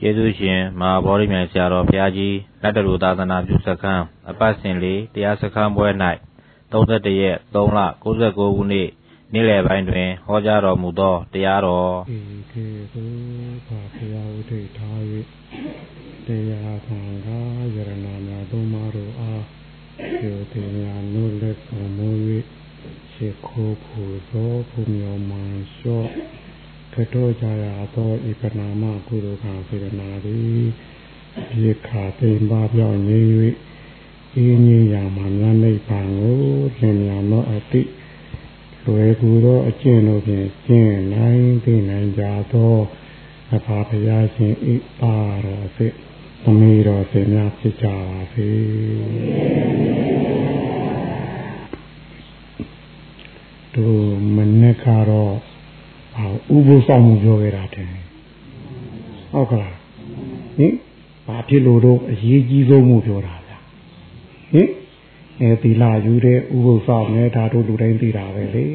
ကျေးဇူးရှင်မဟာဗောဓိမြိုင်ဆရာတော်ဘုရားကြီးလက်တလူသာသနာပြုစခန်းအပတ်စဉ်လေးတရားစခန်းပွဲ၌31ရက်3လ69ခုနှစ်နေ့လယ်ပိုင်းတွင်ဟောကြားတော်မူသောတရားတော်ဧကေသုဘာဘုရားဥထိထား၍တရားခံကားယရဏများသုံးပါးတို့အားကျေတင်များနုလက်တော်မူ၍ရှိခိုးဖို့သောဘုမြောမှန်လျှော့ ကတောကြရသောဤပနာမကုသိုလ်ကစေတနာသည်ဒီခါသိမ့်ပါပြောင်းနေ၍ဤငြိယာမှာဉာဏ်နိဗ္ဗာန်ကိုလင်မြန်သောအတိလွယ်ကူသောအကျင့်တို့ဖြင့်ကျင့်နိုင်သိနိုင်ကြသောအဖာဘုရားရှင်ဤပါတော်စေသမီးတော်စေများဖြစ်ကြပါစေတို့မနေ့ကတော့အာ ဥပုသ်ဆောင်မှုပြောခဲ့တာတဲ့ဟုတ်ကလားဟင်ဘာဖြစ်လို့တော့အရေးကြီးဆုံးမှုပြောတာဗျဟင်အဲသီလယူတဲ့ဥပုသ်ဆောင်နဲ့ဒါတို့လူတိုင်းသိတာပဲလေ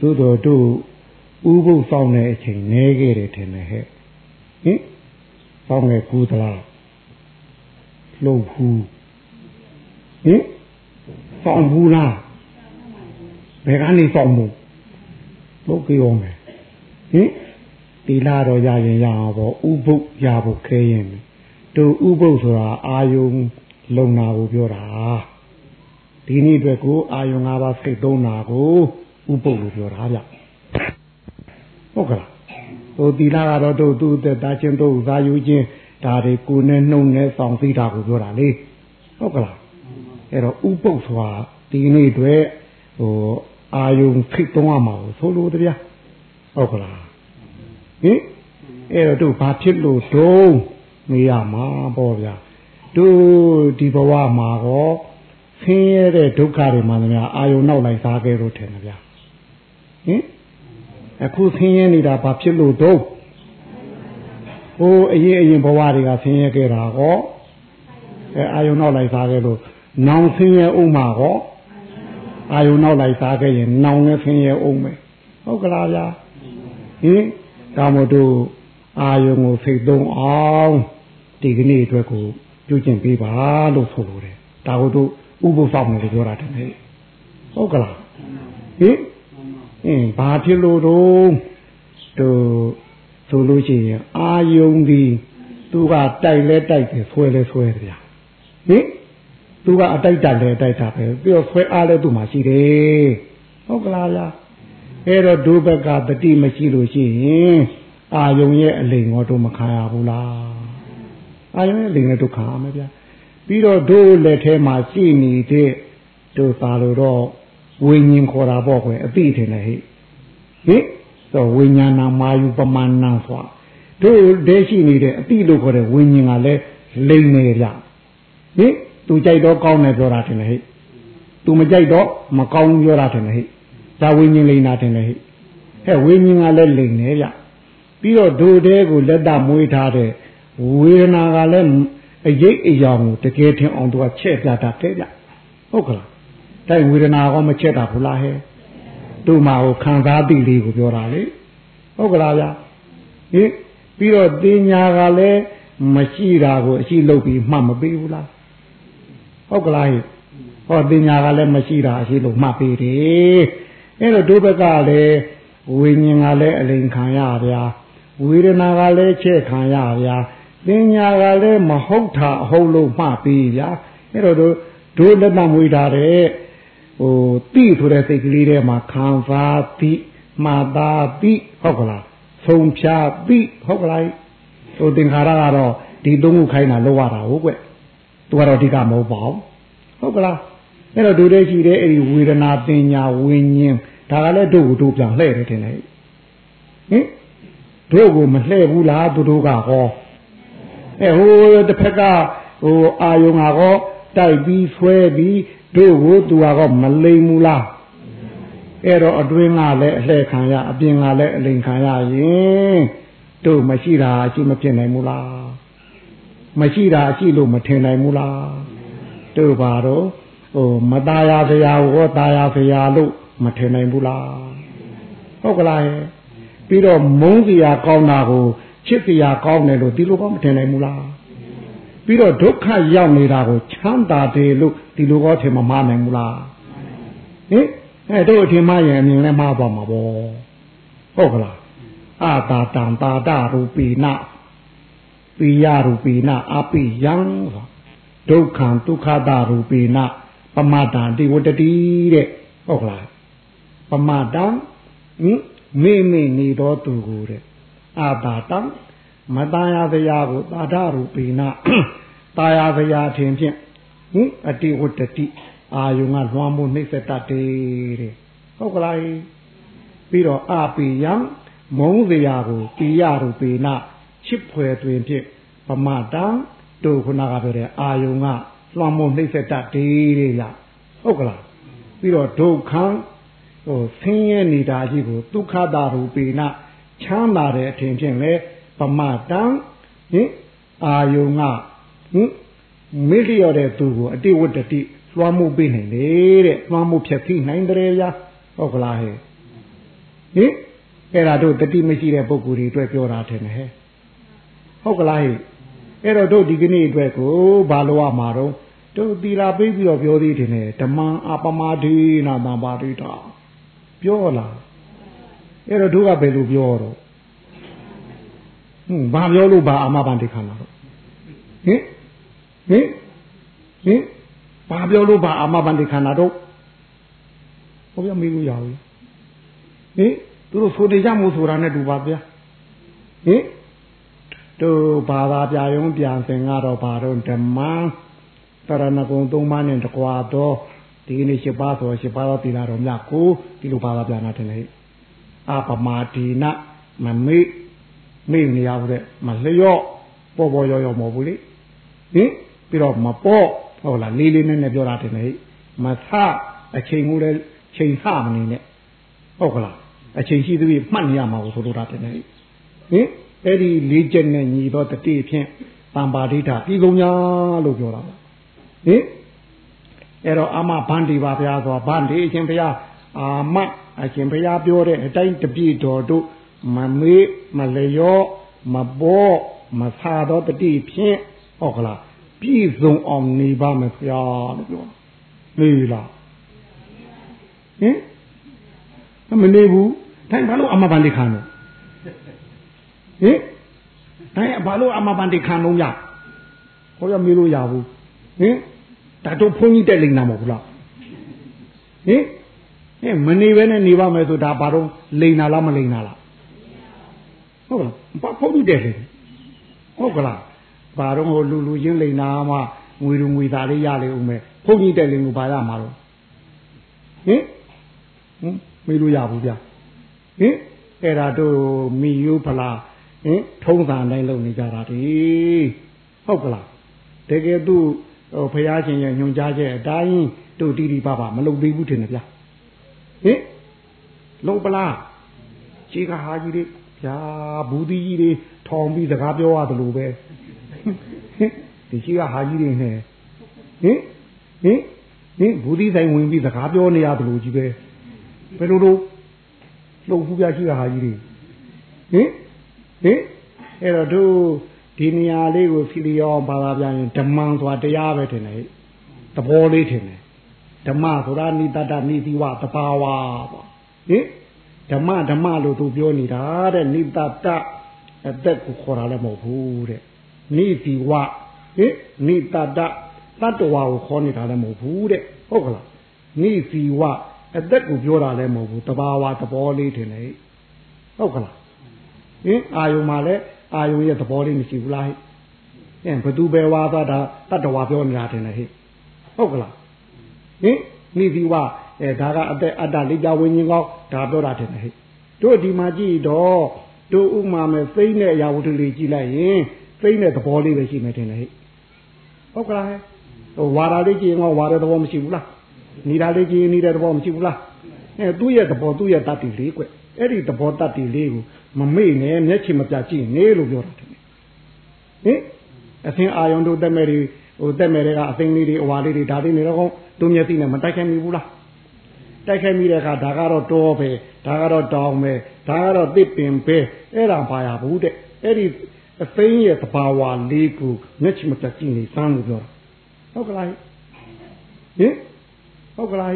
သို့တော်တို့ဥပုသ်ဆောင်တဲ့အချိန်နဲခဲ့တယ်ထင်တယ်ဟဲ့ဟင်ဆောင်ငယ်ကူသလားလှုပ်ဘူးဟင်ဆောင်ဘူးလားဘယ်ကနေဆောင် မှုလုပ်ကြအောင်မယ်ဟင်တီလာတော့ရရင်ရအောင်ပေါ့ဥပုပ်ရဖို့ခဲရင်တူဥပုပ်ဆိုတာအာယုံလုံနာကိုပြောတာဒီနေ့အတွက်ကိုအာယုံ၅ပါးစိတ်သုံးနာကိုဥပုပ်လို့ပြောတာဗျဟုတ်ကလားဟိုတီလာကတော့တို့သူ့အသက်သားချင်းတို့သာယူချင်းဒါတွေကိုနဲ့နှုံနဲ့ဆောင်သိတာကိုပြောတာလေဟုတ်ကလားအဲ့တော့ဥပုပ်ဆိုတာဒီနေ့အတွက်ဟို အာယုံဖိတ်သုံးရမှာကိုဆိုလိုတရားဟုတ်ကလားဟင်အဲ့တော့တို့ဘာဖြစ်လို့တုံးမေးရမှာပေါ့ဗျာတို့ဒီဘဝမှာကောဆင်းရဲတဲ့ဒုက္ခတွေမှလည်းများအာယုံနောက်လိုက်စားခဲ့လို့ထင်တယ်ဗျာဟင်အခုဆင်းရဲနေတာဘာဖြစ်လို့တုံးဟိုအရင်အရင်ဘဝတွေကဆင်းရဲခဲ့တာကောအဲအာယုံနောက်လိုက်စားခဲ့လို့နောင်ဆင်းရဲဥမှာကော အာယုံနောက်လိုက်စားခဲ့ရင်နောင်နဲ့ဆင်းရဲအောင်မယ်ဟုတ်ကလားဗျာဟင်ဒါမို့တို့အာယုံကိုဖိတ်သုံးအောင်ဒီကနေ့အတွက်ကိုပြုကျင့်ပေးပါလို့ဆိုလိုတယ်ဒါကိုတို့ဥပုသ်ဆောင်တယ်လို့ပြောတာတည်းဟုတ်ကလားဟင်အင်းဘာဖြစ်လို့တော့တို့ဆိုလို့ရှိရင်အာယုံဒီသူကတိုက်လဲတိုက်တယ်ဆွဲလဲဆွဲတယ်ဗျာဟင် သူကအတိုက်တက်လဲတိုက်တာပဲပြီးတော့ဆွဲအားလဲသူ့မှာရှိတယ်ဟုတ်ကလားဗျာအဲ့တော့ဒုဘက်ကတတိမရှိလို့ရှိရင်အာယုံရဲ့အလိန်တော့မခံရဘူးလားအာယုံရဲ့အလိန်လည်းဒုက္ခရမယ်ဗျာပြီးတော့ဒုလက်ထဲမှာရှိနေတဲ့ဒုသာလို့တော့ဝိညာဉ်ခေါ်တာပေါ့ကွယ်အတိထင်တယ်ဟိဟိတော့ဝိညာဏမာယုပမာဏဆိုတို့ဒဲရှိနေတဲ့အတိလို့ခေါ်တဲ့ဝိညာဉ်ကလည်းလိန်နေကြဟိ သူကြိုက်တော့ကောင်းတယ်ပြောတာတင်လေဟိသူမကြိုက်တော့မကောင်းပြောတာတင်လေဟိဒါဝိညာဉ်လိန်တာတင်လေဟိဟဲ့ဝိညာဉ်ကလည်းလိန်နေဗျပြီးတော့ဒုတဲကိုလက်တမွေးထားတဲ့ဝေဒနာကလည်းအရေးအယောင်ကိုတကယ်ထင်အောင်သူကချဲ့ပြတာတဲ့ဗျဟုတ်ကလားတိုက်ဝေဒနာကောမချဲ့တာဘူးလားဟဲ့တို့မှာဟိုခံစားသိလေးကိုပြောတာလေဟုတ်ကလားဗျဟင်ပြီးတော့တင်ညာကလည်းမရှိတာကိုအရှိလုပ်ပြီးမှတ်မပေးဘူးလား ဟုတ်ကလားဟောတင်ညာကလည်းမရှိတာအရှိလို့မှတ်ပေးတယ်အဲ့တော့ဒုဘက်ကလည်းဝိညာဉ်ကလည်းအလိန်ခံရဗျာဝေဒနာကလည်းချဲ့ခံရဗျာတင်ညာကလည်းမဟုတ်တာအဟုတ်လို့မှတ်ပေးဗျာအဲ့တော့တို့တို့လက်မမွေးထားတဲ့ဟိုတိဆိုတဲ့စိတ်ကလေးထဲမှာခံစားတိမှားတာတိဟုတ်ကလားဆုံးဖြာတိဟုတ်ကလားဟိုသင်္ခါရကတော့ဒီသုံးခုခိုင်းတာလောက်ရတာဟုတ်ကွသူကတော့အဓိကမဟုတ်ပါဘူး ဟုတ်ကလားအဲ့တော့ဒုတဲ့ရှိတဲ့အဲ့ဒီဝေဒနာပညာဝิญဉ်ဒါကလည်းတို့ကိုတို့ပြန်လှည့်တယ်ထင်တယ်ဟင်တို့ကိုမလှည့်ဘူးလားသူတို့ကဟောအဲဟိုတစ်ဖက်ကဟိုအာယုံကဟောတိုက်ပြီးဆွဲပြီးတို့ကိုသူကတော့မလိမ်ဘူးလားအဲ့တော့အတွင်းကလည်းအလှည့်ခံရအပြင်ကလည်းအလိမ်ခံရရင်တို့မရှိတာအရှိမဖြစ်နိုင်ဘူးလားမရှိတာအရှိလို့မထင်နိုင်ဘူးလား တို့ပါတော့ဟိုမตายာဖရာဟောตายာဖရာလို့မထင်နိုင်ဘူးလားဟုတ်ကလားပြီးတော့မုန်းစရာကောင်းတာကို ချစ်စရာကောင်းတယ်လို့ဒီလိုကောမထင်နိုင်ဘူးလားပြီးတော့ဒုက္ခရောက်နေတာကိုချမ်းသာတယ်လို့ဒီလိုကောထင်မမနိုင်ဘူးလားဟင်အဲတို့အထင်မှရင်အမြင်နဲ့မှားသွားမှာပေါ့ဟုတ်ကလားအာတာတံတာတရူပိနပိယရူပိနအပိယံ ဒုက္ခံဒုက္ခတာရူပိနပမတံတိဝတ္တိတဲ့ဟုတ်ကလားပမတံဟင်မိမိနေတော်သူကိုတဲ့အာတာတံမတန်ရစရာကိုသာဓရူပိနတာယာစရာထင်ဖြင့်ဟင်အတိဝတ္တိအာယုံကလွှမ်းမှုနှိမ့်ဆက်တတ်တယ်တဲ့ဟုတ်ကလားပြီးတော့အပိယံမုံစရာကိုတိယရူပိနချစ်ဖွယ်တွင်ဖြင့်ပမတံ တို့ခုနကပြောတဲ့အာယုံကလွှမ်းမိုးနှိမ့်ဆက်တတ်တယ်တဲ့ရဟုတ်ကလားပြီးတော့ဒုက္ခဟိုဆင်းရဲနေတာကြီးကိုဒုက္ခတာရူပိနချမ်းသာတဲ့အထင်ဖြင့်လေပမတံဟင်အာယုံကဟင်မိလျော်တဲ့သူကိုအတိဝတ္တိလွှမ်းမိုးပေးနိုင်လေတဲ့လွှမ်းမိုးဖြတ်သိနိုင်တယ်ဗျာဟုတ်ကလားဟဲ့ဟင်အဲ့ဒါတို့တတိမရှိတဲ့ပုဂ္ဂိုလ်တွေအတွက်ပြောတာထင်တယ်ဟဲ့ဟုတ်ကလားဟဲ့ အဲ့တော့တို့ဒီကနေ့အတွက်ကိုဘာလို့ရမှာတော့တို့သီလာပေးပြီးတော့ပြောသေးတယ်နဲ့ဓမ္မအပမဒိနာမပါတိတာပြောလားအဲ့တော့တို့ကဘယ်လိုပြောတော့ဟွန်းဘာပြောလို့ဘာအာမဘန်တိခါလာတော့ဟင်ဟင်ဟင်ဘာပြောလို့ဘာအာမဘန်တိခါလာတော့ဟောပြမေးလို့ရဘူးဟင်သူတို့ဆိုနေကြမို့ဆိုတာနဲ့တူပါဗျာဟင် တို့ဘာသာပြယုံပြန်စင်ကတော့ဘာတော့ဓမ္မတရဏဂုံသုံးပါးနဲ့တကွာတော့ဒီနေ့၈ပါးဆို၈ပါးတော့တိလာတော်မြတ်ကိုဒီလိုဘာသာပြန်တာတယ်လေအပမာဒီနမမေ့မေ့နေရဘူးတဲ့မလျော့ပေါ်ပေါ်ရောရောမဟုတ်ဘူးလေဟင်ပြီးတော့မပေါ့ဟုတ်လားလေးလေးနည်းနည်းပြောတာတယ်လေမဆအချိန်ကိုလည်းချိန်ဆမနေနဲ့ဟုတ်ကလားအချိန်ရှိသေးပြီမှတ်နေရမှာကိုဆိုလိုတာတယ်လေဟင် အဲ့ဒီလေးချက်နဲ့ညီတော့တတိဖြင့်တံပါဒိဋ္ဌပြည်ကုန်ညာလို့ပြောတာပါဟင်အဲ့တော့အမဗန္ဒီပါဗျာဆိုဗန္ဒီအရှင်ဘုရားအာမအရှင်ဘုရားပြောတဲ့အတိုင်းတပြည့်တော်တို့မမေးမလျော့မဘောမဆာတော့တတိဖြင့်ဟုတ်ကလားပြည့်စုံအောင်နေပါမယ်ဗျာလို့ပြောနေလားဟင်မနေဘူးတိုင်းဘာလို့အမဗန္ဒီခံလို့ ဟင်တိုင်းဘာလို့အမဗန္ဒီခံလို့ရဟောရမေးလို့ရဘူးဟင်ဒါတော့ဘုန်းကြီးတက်လိမ့်နာမဟုတ်ဘူးလားဟင်ဟင်မနေဘဲနဲ့နေပါမယ်ဆိုဒါဘာတော့လိန်နာလားမလိန်နာလားဟုတ်လားဘာဘုန်းကြီးတက်လိမ့်ဟုတ်ကလားဘာတော့ဟိုလူလူချင်းလိန်နာမှငွေလူငွေသားလေးရလေဦးမယ်ဘုန်းကြီးတက်လိမ့်ကိုဘာရမှာတော့ဟင်ဟင်မေးလို့ရဘူးဗျဟင်အဲ့ဒါတို့မိယိုးဖလား ဟင်ထုံးစံတိုင်းလုပ်နေကြတာဒီဟုတ်ကလားတကယ်သူဟိုဖရာရှင်ရဲ့ညွန်ကြားချက်အတိုင်းတို့တီတီပါပါမလုပ်သေးဘူးထင်တယ်ဗျဟင်လုံးပလားရှိကဟာကြီးတွေဗျာဘူးဒီကြီးတွေထောင်ပြီးစကားပြောရတယ်လို့ပဲဒီရှိကဟာကြီးတွေနဲ့ဟင်ဟင်ဟင်ဘူးဒီဆိုင်ဝင်ပြီးစကားပြောနေရတယ်လို့ကြီးပဲဘယ်လိုလို့လုံဖူးပြရှိကဟာကြီးတွေဟင် ဟင်အဲ့တော့တို့ဒီနေရာလေးကိုစီလျောဘာသာပြန်ရင်ဓမ္မံဆိုတာတရားပဲထင်တယ်သဘောလေးထင်တယ်ဓမ္မဆိုတာနိတတနိသီဝတဘာဝပေါ့ဟင်ဓမ္မဓမ္မလို့သူပြောနေတာတဲ့နိတတအသက်ကိုခေါ်တာလည်းမဟုတ်ဘူးတဲ့နိသီဝဟင်နိတတတတ္တဝါကိုခေါ်နေတာလည်းမဟုတ်ဘူးတဲ့ဟုတ်ကလားနိသီဝအသက်ကိုပြောတာလည်းမဟုတ်ဘူးတဘာဝသဘောလေးထင်တယ်ဟုတ်ကလား ဟင်အာယုံမှာလည်းအာယုံရဲ့သဘောလေးမရှိဘူးလားဟဲ့အဲဘသူပဲဝါသွားတာတတ္တဝါပြောနေတာတင်တယ်ဟဲ့ဟုတ်ကလားဟင်နိသီဝအဲဒါကအသက်အတ္တလေးကြဝิญဉ်ကောင်းဒါပြောတာတင်တယ်ဟဲ့တို့ဒီမှာကြည့်တော့တို့ဥမာမဲ့သိမ့်တဲ့အရာဝတ္ထုလေးကြည့်လိုက်ရင်သိမ့်တဲ့သဘောလေးပဲရှိမယ်တင်တယ်ဟဲ့ဟုတ်ကလားဟဲ့ဟိုဝါရာလေးကြည့်ရင်ကောဝါတဲ့သဘောမရှိဘူးလားနေတာလေးကြည့်ရင်နေတဲ့သဘောမရှိဘူးလားအဲသူ့ရဲ့သဘောသူ့ရဲ့တတ္တိလေးကွ အဲ့ဒီသဘောတတ္တိလေးကိုမမေ့နဲ့မျက်ခြေမပြကြည့်နေလို့ပြောတာတယ်ဟင်အသင်အာယုံတို့တက်မဲ့တွေဟိုတက်မဲ့တွေကအသင်လေးတွေအဝါလေးတွေဒါတွေနေတော့သူမျက်စိနဲ့မတိုက်ခိုက်မိဘူးလားတိုက်ခိုက်မိတဲ့အခါဒါကတော့တောပဲဒါကတော့တောင်ပဲဒါကတော့တစ်ပင်ပဲအဲ့ဒါဘာရဘူးတဲ့အဲ့ဒီအသိရဲ့သဘာဝလေးကိုမျက်ချမပြတ်ကြည့်နေစမ်းလို့ပြောတာဟုတ်ကလားဟင်ဟုတ်ကလား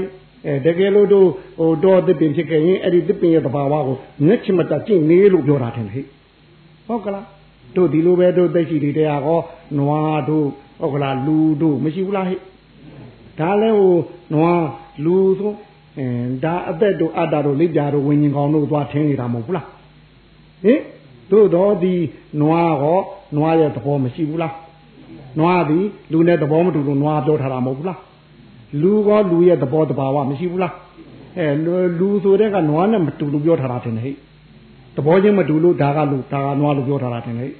အဲတကယ်လို့တို့ဟိုတော့သစ်ပင်ဖြစ်ခဲ့ရင်အဲ့ဒီသစ်ပင်ရဲ့သဘာဝကိုမျက်ချမပြတ်ကြည့်နေလို့ပြောတာထင်ဟဲ့ဟုတ်ကလားတို့ဒီလိုပဲတို့သိရှိတွေတရားဟောနွားတို့ဟုတ်ကလားလူတို့မရှိဘူးလားဟဲ့ဒါလဲဟိုနွားလူဆိုအဲဒါအသက်တို့အတ္တတို့လိပ်ပြာတို့ဝิญဉ်ကောင်တို့သွားထင်းနေတာမဟုတ်ဘူးလားဟင်တို့တော့ဒီနွားဟောနွားရဲ့သဘောမရှိဘူးလားနွားသည်လူနဲ့သဘောမတူလို့နွားပြောထားတာမဟုတ်ဘူးလား လူကောလူရဲ့သဘောတဘာဝမရှိဘူးလားအဲလူဆိုတဲ့ကနွားနဲ့မတူလို့ပြောထားတာတင်ဟဲ့သဘောချင်းမတူလို့ဒါကလူဒါကနွားလို့ပြောထားတာတင်ဟဲ့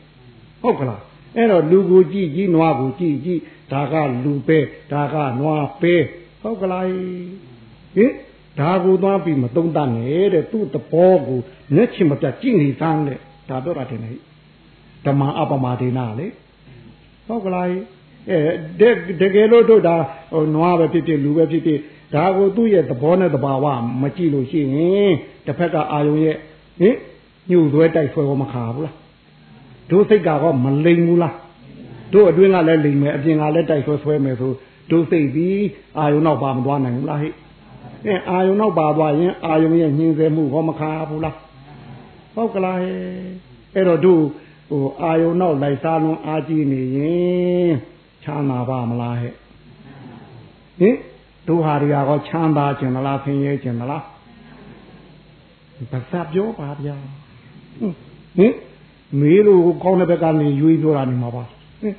ဟုတ်ကလားအဲ့တော့လူကိုကြည့်ကြည့်နွားကိုကြည့်ကြည့်ဒါကလူပဲဒါကနွားပဲဟုတ်ကလားဟင်ဒါကိုသွားပြီးမသုံးတတ်နဲ့တဲ့သူ့သဘောကိုမျက်ချင်မပြတ်ကြည့်နေသမ်းတဲ့ဒါပြောတာတင်ဟဲ့ဓမ္မအပမဒေနာလေဟုတ်ကလား အဲတကယ်လို့တို့ဒါဟိုနွားပဲဖြစ်ဖြစ်လူပဲဖြစ်ဖြစ်ဒါကိုသူ့ရဲ့သဘောနဲ့သဘာဝမကြည့်လို့ရှိရင်တစ်ဖက်ကအာယုံရဲ့ဟင်ညှို့သွဲတိုက်ဆွဲရောမခါဘူးလားတို့စိတ်ကတော့မလိမ်ဘူးလားတို့အတွင်းကလည်းလိမ်မယ်အပြင်ကလည်းတိုက်ဆွဲဆွဲမယ်ဆိုတို့စိတ်ပြီးအာယုံနောက်ပါမသွားနိုင်ဘူးလားဟဲ့အဲအာယုံနောက်ပါသွားရင်အာယုံရဲ့ညှင်းဆဲမှုဟောမခါဘူးလားဟုတ်ကလားအဲ့တော့တို့ဟိုအာယုံနောက်လိုက်စားလွန်အားကြီးနေရင် ချမ်းသာပါမလားဟဲ့ဟင်တို့ဟာတွေကကောချမ်းသာခြင်းလားဆင်းရဲခြင်းလားဘာသာပြောပါဗျာဟင်မေးလို့ကောင်းတဲ့ဘက်ကနေရွေးပြောတာနေမှာပါဟင်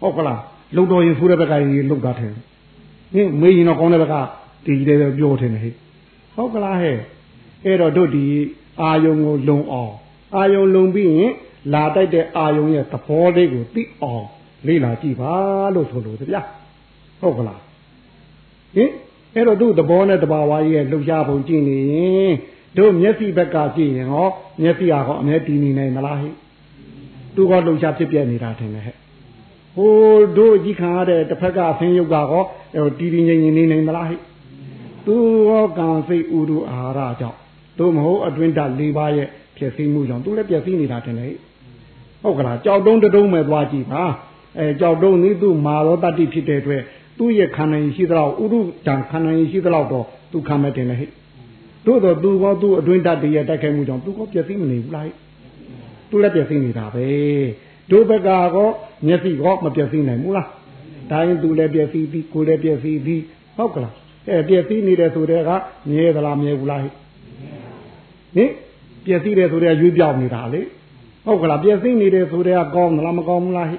ဟုတ်ကလားလုံတော်ရင်ဆိုးတဲ့ဘက်ကကြီးလုံတာတယ်ဟင်မေးရင်တော့ကောင်းတဲ့ဘက်ကဒီကြီးတယ်ပြောတယ်ဟဲ့ဟုတ်ကလားဟဲ့အဲ့တော့တို့ဒီအာယုံကိုလုံအောင်အာယုံလုံပြီးရင်လာတိုက်တဲ့အာယုံရဲ့သဘောလေးကိုသိအောင် လေ့လာကြည့်ပါလို့ဆိုလို့ဗျာဟုတ်ကလားဟင်အဲ့တော့သူ့သဘောနဲ့တဘာဝကြီးရဲ့လှုပ်ရှားပုံကြည့်နေရင်တို့မျက်စိဘက်ကကြည့်ရင်ဟောမျက်စိကတော့အမြဲတည်နေနိုင်မလားဟိသူကလှုပ်ရှားဖြစ်ပြနေတာထင်တယ်ဟဲ့ဟိုတို့ကြီးခံရတဲ့တစ်ဖက်ကဆင်းရုပ်ကတော့တည်တည်ငြိမ်ငြိမ်နေနိုင်မလားဟိသူရောကံစိတ်ဥဒုအာဟာရကြောင့်တို့မဟုတ်အတွင်းဓာတ်၄ပါးရဲ့ဖြစ်စည်းမှုကြောင့်သူလည်းပြည့်စည်နေတာထင်တယ်ဟုတ်ကလားကြောက်တုံးတုံးမဲ့သွားကြည့်ပါ အဲကြောက်တုံးနည်းသူမာရောတတ္တိဖြစ်တဲ့အတွက်သူ့ရဲ့ခန္ဓာရင်ရှိသလောက်ဥရုတံခန္ဓာရင်ရှိသလောက်တော့သူခံမဲ့တင်လေဟဲ့တို့တော့သူကောသူ့အတွင်းတတ်တည်းရဲ့တိုက်ခိုက်မှုကြောင့်သူကောပြည့်စည်မနေဘူးလားသူလည်းပြည့်စည်နေတာပဲတို့ဘက်ကကောမျက်စိကောမပြည့်စည်နိုင်ဘူးလားဒါရင်သူလည်းပြည့်စည်ပြီးကိုယ်လည်းပြည့်စည်ပြီးဟုတ်ကလားအဲပြည့်စည်နေတယ်ဆိုတဲ့ကမြဲသလားမြဲဘူးလားဟင်ပြည့်စည်တယ်ဆိုတဲ့ရွေးပြောင်းနေတာလေဟုတ်ကလားပြည့်စည်နေတယ်ဆိုတဲ့ကကောင်းသလားမကောင်းဘူးလားဟိ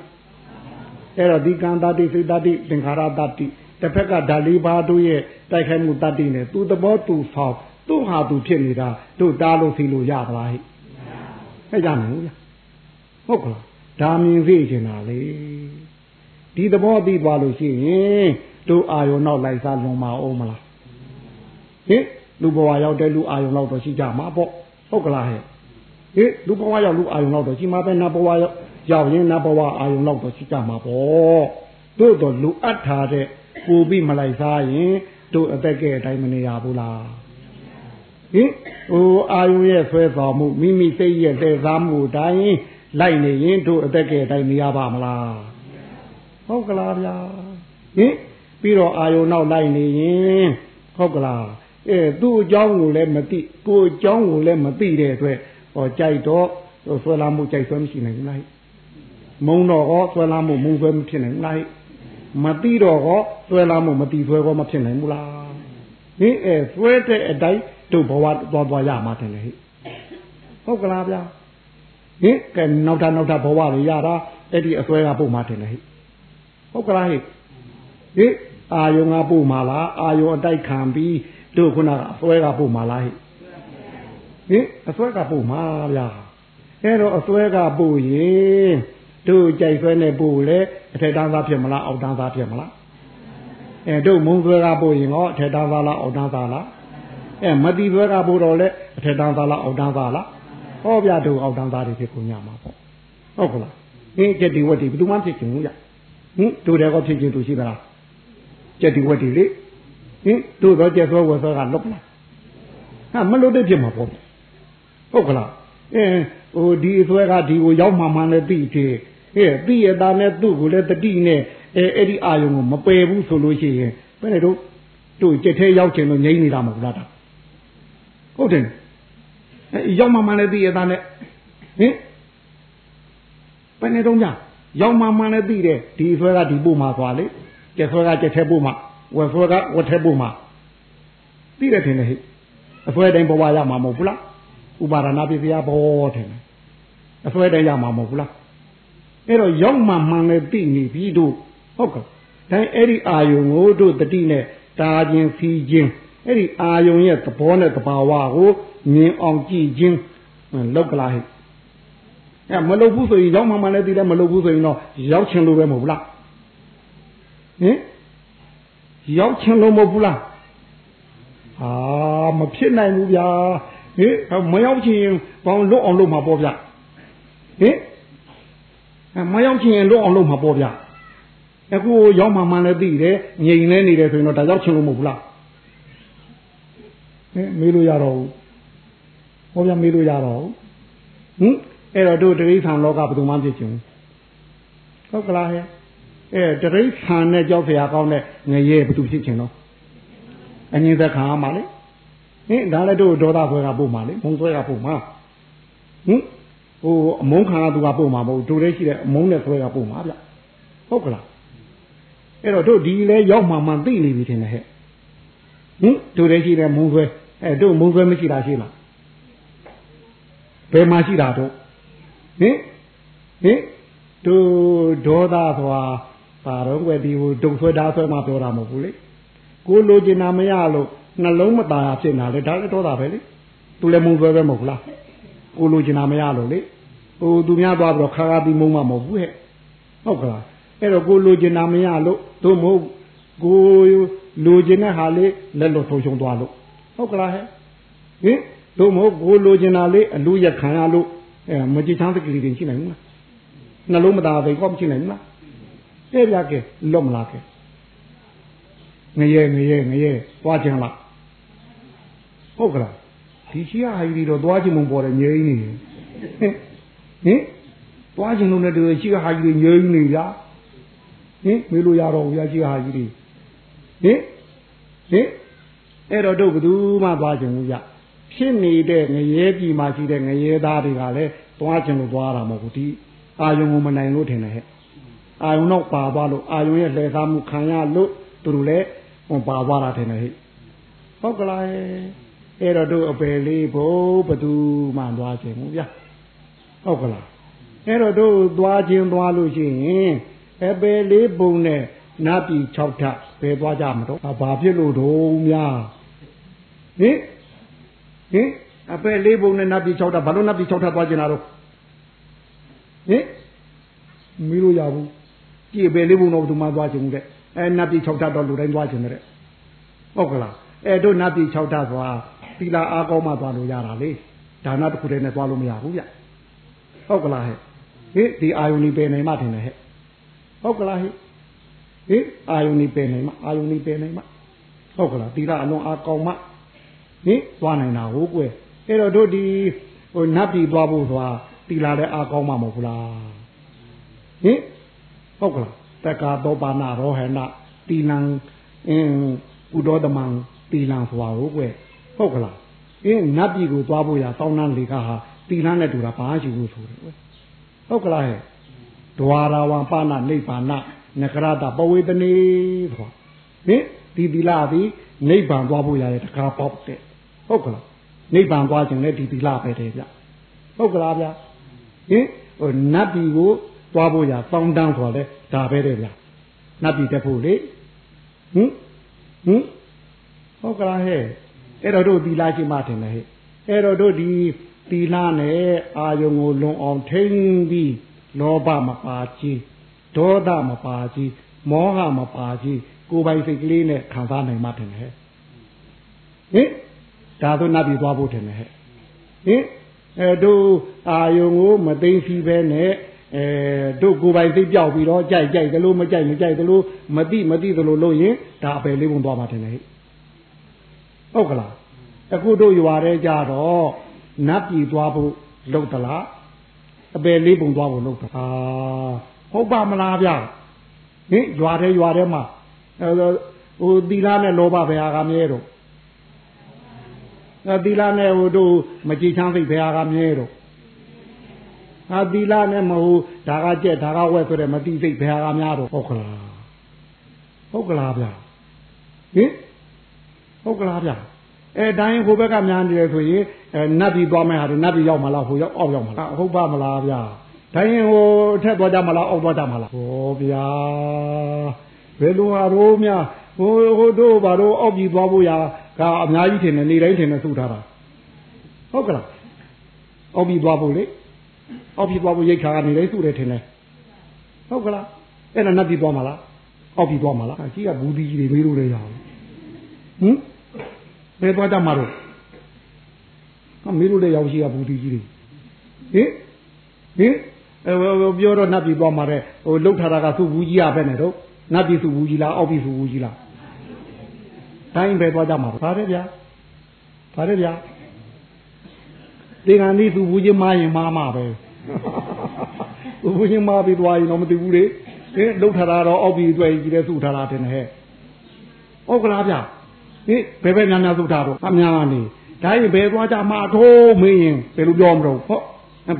အဲ့တော့ဒီကံတတိစိတ်တတိသင်္ခါရတတိတစ်ဖက်ကဓာလေးပါးတို့ရဲ့တိုက်ခိုက်မှုတတိနဲ့သူသဘောသူဆောင်သူ့ဟာသူဖြစ်နေတာတို့တားလို့စီလို့ရသလားဟိအဲ့ကြမယ်ဗျာဟုတ်ကလားဒါမြင်သိချင်တာလေဒီသဘောသိသွားလို့ရှိရင်တို့အာယုံနောက်လိုက်စားလွန်မအောင်မလားဟင်လူဘဝရောက်တဲ့လူအာယုံလောက်တော့ရှိကြမှာပေါ့ဟုတ်ကလားဟဲ့ဟင်လူဘဝရောက်လူအာယုံလောက်တော့ရှိမှာပဲနတ်ဘဝရောက် ရောက်ရင်နတ်ဘဝအာယုံလောက်တော့ရှိကြမှာပေါ့တို့တော့လူအပ်ထားတဲ့ကိုပြီးမလိုက်စားရင်တို့အသက်ကဲအတိုင်းမနေရဘူးလားဟင်ဟိုအာယုရဲ့ဆွဲဆောင်မှုမိမိစိတ်ရဲ့တည်စားမှုတိုင်းလိုက်နေရင်တို့အသက်ကဲအတိုင်းနေရပါမလားဟုတ်ကလားဗျာဟင်ပြီးတော့အာယုနောက်လိုက်နေရင်ဟုတ်ကလားအဲသူ့အကြောင်းကိုလည်းမသိကိုယ်အကြောင်းကိုလည်းမသိတဲ့အတွက်ဟောကြိုက်တော့ဆွဲလာမှုကြိုက်ဆွဲမရှိနိုင်ဘူးလား မုံတော့ဟောဆွဲလာမှုမုံဆွဲမဖြစ်နိုင်ဘူးလားမတိတော့ဟောဆွဲလာမှုမတိဆွဲဟောမဖြစ်နိုင်ဘူးလားဟင်အဲဆွဲတဲ့အတိုင်းတို့ဘဝသွားသွားရမှာတယ်လေဟုတ်ကလားဗျာဟင်ကဲနောက်တာနောက်တာဘဝတွေရတာအဲ့ဒီအစွဲကပို့မှာတယ်လေဟုတ်ကလားဟိဟင်အာယုံကပို့မှာလားအာယုံအတိုက်ခံပြီးတို့ခုနကအစွဲကပို့မှာလားဟိဟင်အစွဲကပို့မှာဗျာအဲ့တော့အစွဲကပို့ရင် တို့ကြိုက်ဆွဲနဲ့ပို့လေအထက်တန်းသားဖြစ်မလားအောက်တန်းသားဖြစ်မလားအဲတို့မုံဆွဲကပို့ရင်ဟောအထက်တန်းသားလားအောက်တန်းသားလားအဲမတိဆွဲကပို့တော့လေအထက်တန်းသားလားအောက်တန်းသားလားဟောပြတို့အောက်တန်းသားတွေဖြစ်ကုန်ညမှာပေါ့ဟုတ်ကလားအင်းကြက်ဒီဝက်ဒီဘယ်သူမှဖြစ်ချင်ဘူးရဟင်တို့တယ်ကောဖြစ်ချင်သူရှိသလားကြက်ဒီဝက်ဒီလေဟင်တို့တော့ကြက်ဆွဲဝက်ဆွဲကလွတ်လားဟာမလွတ်တဲ့ဖြစ်မှာပေါ့ဟုတ်ကလားဟအင်းဟိုဒီအစွဲကဒီကိုရောက်မှမှန်းလည်းသိသေး ဟဲ့သိရတာနဲ့သူ့ကိုလည်းတတိနဲ့အဲအဲ့ဒီအာယုံကိုမပယ်ဘူးဆိုလို့ရှိရင်ဘယ်နဲ့တို့တို့ကြက်ထဲရောက်ချင်လို့ငြိမ့်နေတာမဟုတ်လားတာဟုတ်တယ်အဲရောက်မှမှန်းလည်းသိရတာနဲ့ဟင်ဘယ်နဲ့တော့ကြရောက်မှမှန်းလည်းသိတယ်ဒီအစွဲကဒီပို့မှာသွားလေကြက်ဆွဲကကြက်ထဲပို့မှာဝက်ဆွဲကဝက်ထဲပို့မှာသိတယ်ထင်တယ်ဟဲ့အစွဲတိုင်းဘဝရမှာမဟုတ်ဘူးလားဥပါဒနာပစ္စယဘောထင်တယ်အစွဲတိုင်းရမှာမဟုတ်ဘူးလား အဲ့တော့ရောက်မှမှန်လည်းသိနေပြီတို့ဟုတ်ကဲ့ဒါအဲ့ဒီအာယုံကိုတို့တတိနဲ့တာခြင်းဖီးခြင်းအဲ့ဒီအာယုံရဲ့သဘောနဲ့သဘာဝကိုမြင်အောင်ကြည့်ခြင်းလောက်ကလားဟဲ့အဲမလုပ်ဘူးဆိုရင်ရောက်မှမှလည်းသိတယ်မလုပ်ဘူးဆိုရင်တော့ရောက်ချင်လို့ပဲမဟုတ်ဘူးလားဟင်ရောက်ချင်လို့မဟုတ်ဘူးလားဟာမဖြစ်နိုင်ဘူးဗျာဟင်မရောက်ချင်ဘောင်လွတ်အောင်လုပ်မှာပေါ့ဗျဟင် မရောက်ချင်လွတ်အောင်လုပ်မှာပေါ့ဗျအခုရောက်မှမှန်လည်းသိတယ်ငြိမ်နေနေတယ်ဆိုရင်တော့ဒါရောက်ချင်လို့မဟုတ်ဘူးလားဟင်မေးလို့ရတော့ဘူးဟောဗျမေးလို့ရတော့ဟင်အဲ့တော့တို့တရိษံလောကဘယ်သူမှဖြစ်ချင်ဘူးဟုတ်ကလားဟဲ့အဲတရိษံနဲ့ကြောက်ဖရာကောင်းတဲ့ငရဲဘယ်သူဖြစ်ချင်တော့အငြင်းသက်ခံရမှာလေဟင်ဒါလည်းတို့ဒေါသဆွဲကပို့မှာလေမုံဆွဲကပို့မှာဟင် ဟိုအမုန်းခံရသူကပို့မှာမဟုတ်တို့လည်းရှိတဲ့အမုန်းနဲ့ဆွဲကပို့မှာဗျဟုတ်ကလားအဲ့တော့တို့ဒီလဲရောက်မှမှသိနေပြီထင်တယ်ဟဲ့ဟင်တို့လည်းရှိတဲ့မုံဆွဲအဲတို့မုံဆွဲမရှိတာရှိလားဘယ်မှာရှိတာတော့ဟင်ဟင်တို့ဒေါသဆိုတာပါတော့ကွယ်ဒီဟိုဒုံဆွဲဓာဆွဲမှပြောတာမဟုတ်ဘူးလေကိုလိုချင်တာမရလို့နှလုံးမตาဖြစ်နေတာလေဒါလည်းဒေါသပဲလေသူလည်းမုံဆွဲပဲမဟုတ်ဘူးလား ကိုလိုချင်တာမရလို့လေဟိုသူများသွားပြီးတော့ခါခါပြီးမုံမှမဟုတ်ဘူးဟဲ့ဟုတ်ကလားအဲ့တော့ကိုလိုချင်တာမရလို့သို့မဟုတ်ကိုလိုချင်တဲ့ဟာလေးလက်လွတ်ဆုံးရှုံးသွားလို့ဟုတ်ကလားဟဲ့ဟင်သို့မဟုတ်ကိုလိုချင်တာလေးအလူရခံရလို့အဲမကြည်ချမ်းစကလေးတွေရှိနိုင်ဘူးလားနှလုံးမသားသိကောမရှိနိုင်ဘူးလားတဲ့ပြကဲလွတ်မလားကဲငရဲငရဲငရဲသွားခြင်းလားဟုတ်ကလား ဒီရှိဟာကြီးတော့သွားခြင်းမပေါ်တယ်ငြိမ်းနေဟင်သွားခြင်းလို့လည်းတူရှိဟာကြီးငြိမ်းနေလားဟင်မေးလို့ရတော့ဘူးရရှိဟာကြီးတွေဟင်ဟင်အဲ့တော့တို့ဘယ်သူမှသွားခြင်းဘူးရဖြစ်နေတဲ့ငရဲပြည်မှာရှိတဲ့ငရဲသားတွေကလည်းသွားခြင်းလို့သွားတာမဟုတ်ဘူးဒီအာယုံကိုမနိုင်လို့ထင်တယ်ဟဲ့အာယုံတော့ပါသွားလို့အာယုံရဲ့လှည့်စားမှုခံရလို့သူတို့လည်းဟောပါသွားတာထင်တယ်ဟဲ့ဟုတ်ကလား အဲ့တော့တို့အပယ်လေးဘို့ဘသူမှသွားခြင်းဘူးဗျာဟုတ်ကလားအဲ့တော့တို့သွားခြင်းသွားလို့ရှိရင်အပယ်လေးပုံနဲ့နတ်ပြည်6ထပ်ဘယ်သွားကြမတော့ဘာဖြစ်လို့တော့များဟင်ဟင်အပယ်လေးပုံနဲ့နတ်ပြည်6ထပ်ဘာလို့နတ်ပြည်6ထပ်သွားကျင်တာတော့ဟင်မီးလို့ရဘူးကြည့်ပဲလေးဘုံတော့ဘယ်သူမှသွားချင်ဘူးတဲ့အဲနတ်ပြည်6ဓာတ်တော့လူတိုင်းသွားချင်တဲ့ဟုတ်ကလားအဲတို့နတ်ပြည်6ဓာတ်ဆိုတာ သီလာအားကောင်းမှသွားလို့ရတာလေဒါနတစ်ခုတည်းနဲ့သွားလို့မရဘူးဗျဟုတ်ကလားဟဲ့ဟေးဒီအာယုန်ဒီပယ်နိုင်မှထင်တယ်ဟဲ့ဟုတ်ကလားဟဲ့ဟေးအာယုန်ဒီပယ်နိုင်မှအာယုန်ဒီပယ်နိုင်မှဟုတ်ကလားသီလာအလွန်အားကောင်းမှဟေးသွားနိုင်တာဟုတ်ကွယ်အဲ့တော့တို့ဒီဟိုနတ်ပြည်သွားဖို့ဆိုတာတီလာတဲ့အားကောင်းမှာမဟုတ်ဘူးလားဟင်ဟုတ်ကလားတက္ကာသောပါဏရောဟဏတီလံအင်းဥဒောတမံတီလံဆိုတာဟုတ်ကွယ် ဟုတ်ကလားအင်းနတ်ပြည်ကိုသွားဖို့ရတောင်းတန်းလေကဟာတီလံနဲ့တူတာဘာရှိဘူးဆိုတယ်ကွယ်ဟုတ်ကလားဟဲ့ဒွါရဝံပါဏနိဗ္ဗာန်နကရတပဝေတနေဆိုတာဟင်ဒီသီလသည်နိဗ္ဗာန်သွားဖို့ရတဲ့တကားပေါက်တဲ့ဟုတ်ကလားနိဗ္ဗာန်သွားခြင်းလည်းဒီသီလပဲတဲ့ဗျဟုတ်ကလားဗျဟင်ဟိုနတ်ပြည်ကိုသွားဖို့ရတောင်းတန်းဆိုတော့ဒါပဲတဲ့ဗျာနတ်ပြည်တက်ဖို့လေဟင်ဟင်ဟုတ်ကလားဟဲ့ အဲ့တော့တို့သီလရှိမှထင်တယ်ဟဲ့အဲ့တော့တို့ဒီသီလနဲ့အာယုံကိုလွန်အောင်ထိန်းပြီးလောဘမပါကြီးဒေါသမပါကြီးမောဟမပါကြီးကိုယ်ပိုင်စိတ်ကလေးနဲ့ခံစားနိုင်မှထင်တယ်ဟဲ့ဟင်ဒါဆိုနတ်ပြည်သွားဖို့ထင်တယ်ဟဲ့ဟင်အဲတို့အာယုံကိုမသိသိပဲနဲ့အဲတို့ကိုယ်ပိုင်သိပြောက်ပြီးတော့ကြိုက်ကြိုက်သလိုမကြိုက်မကြိုက်သလိုမသိမသိသလိုလုပ်ရင်ဒါအပယ်လေးပုံသွားမှာတယ်လေ ဟုတ်ကလားအခုတို့ရွာတဲ့ကြတော့နတ်ပြည်သွားဖို့လုတ်သလားအပယ်လေးပုံသွားဖို့လုတ်တာဟုတ်ပါမလားဗျဟင်ရွာတဲ့ရွာတဲ့မှာဟိုသီလနဲ့လောဘဘယ်ဟာကမြဲတော့အဲသီလနဲ့ဟိုတို့မကြည်ချမ်းစိတ်ဘယ်ဟာကမြဲတော့ဟာသီလနဲ့မဟုတ်ဒါကကြက်ဒါကဝက်ဆိုတဲ့မတိစိတ်ဘယ်ဟာကများတော့ဟုတ်ကလားဟုတ်ကလားဗျဟင် ဟုတ်ကလားဗျအဲတိုင်းဟိုဘက်ကများနေတယ်ဆိုရင်အဲနတ်ပြည်သွားမယ်ဟာနတ်ပြည်ရောက်မလားဟိုရောက်အောက်ရောက်မလားဟုတ်ပါမလားဗျတိုင်းဟိုအထက်သွားကြမလားအောက်သွားကြမလားဟောဗျာဘယ်လိုဟာတော့များဟိုဟိုတို့ဘာတို့အောက်ပြည်သွားဖို့ရာကအများကြီးထင်တယ်နေတိုင်းထင်တယ်သုထားတာဟုတ်ကလားအောက်ပြည်သွားဖို့လေအောက်ပြည်သွားဖို့ရိတ်ခါကနေတိုင်းသုတယ်ထင်တယ်ဟုတ်ကလားအဲ့ဒါနတ်ပြည်သွားမလားအောက်ပြည်သွားမလားအကြီးကဘူးဒီကြီးတွေမေးလို့လည်းရအောင်ဟင် ဘယ်သွားကြမှာတော့ဟာမေးလို့လည်းရောက်ရှိကဘူးဒီကြီးတွေဟင်ဟင်ပြောတော့နတ်ပြည်သွားမှာတဲ့ဟိုလှုပ်ထားတာကသူ့ဘူးကြီးရပဲနဲ့တော့နတ်ပြည်သူ့ဘူးကြီးလားအောက်ပြည်သူ့ဘူးကြီးလားတိုင်းပဲသွားကြမှာပါတဲ့ဗျာပါတဲ့ဗျာသင်္ကန်းဒီသူ့ဘူးကြီးမားရင်မားမှာပဲသူ့ဘူးကြီးမားပြီးသွားရင်တော့မသိဘူးလေဟင်လှုပ်ထားတာတော့အောက်ပြည်အတွက်ကြီးတဲ့သူ့ထားတာတင်ဟဲ့ဟုတ်ကလားဗျာ ဟင်ဘယ်ဘယ်များများသုထားတော့အများနေဒါရင်ဘယ်သွားကြမှာထိုးမင်းရင်ဘယ်လိုပြောမလို့ဟုတ်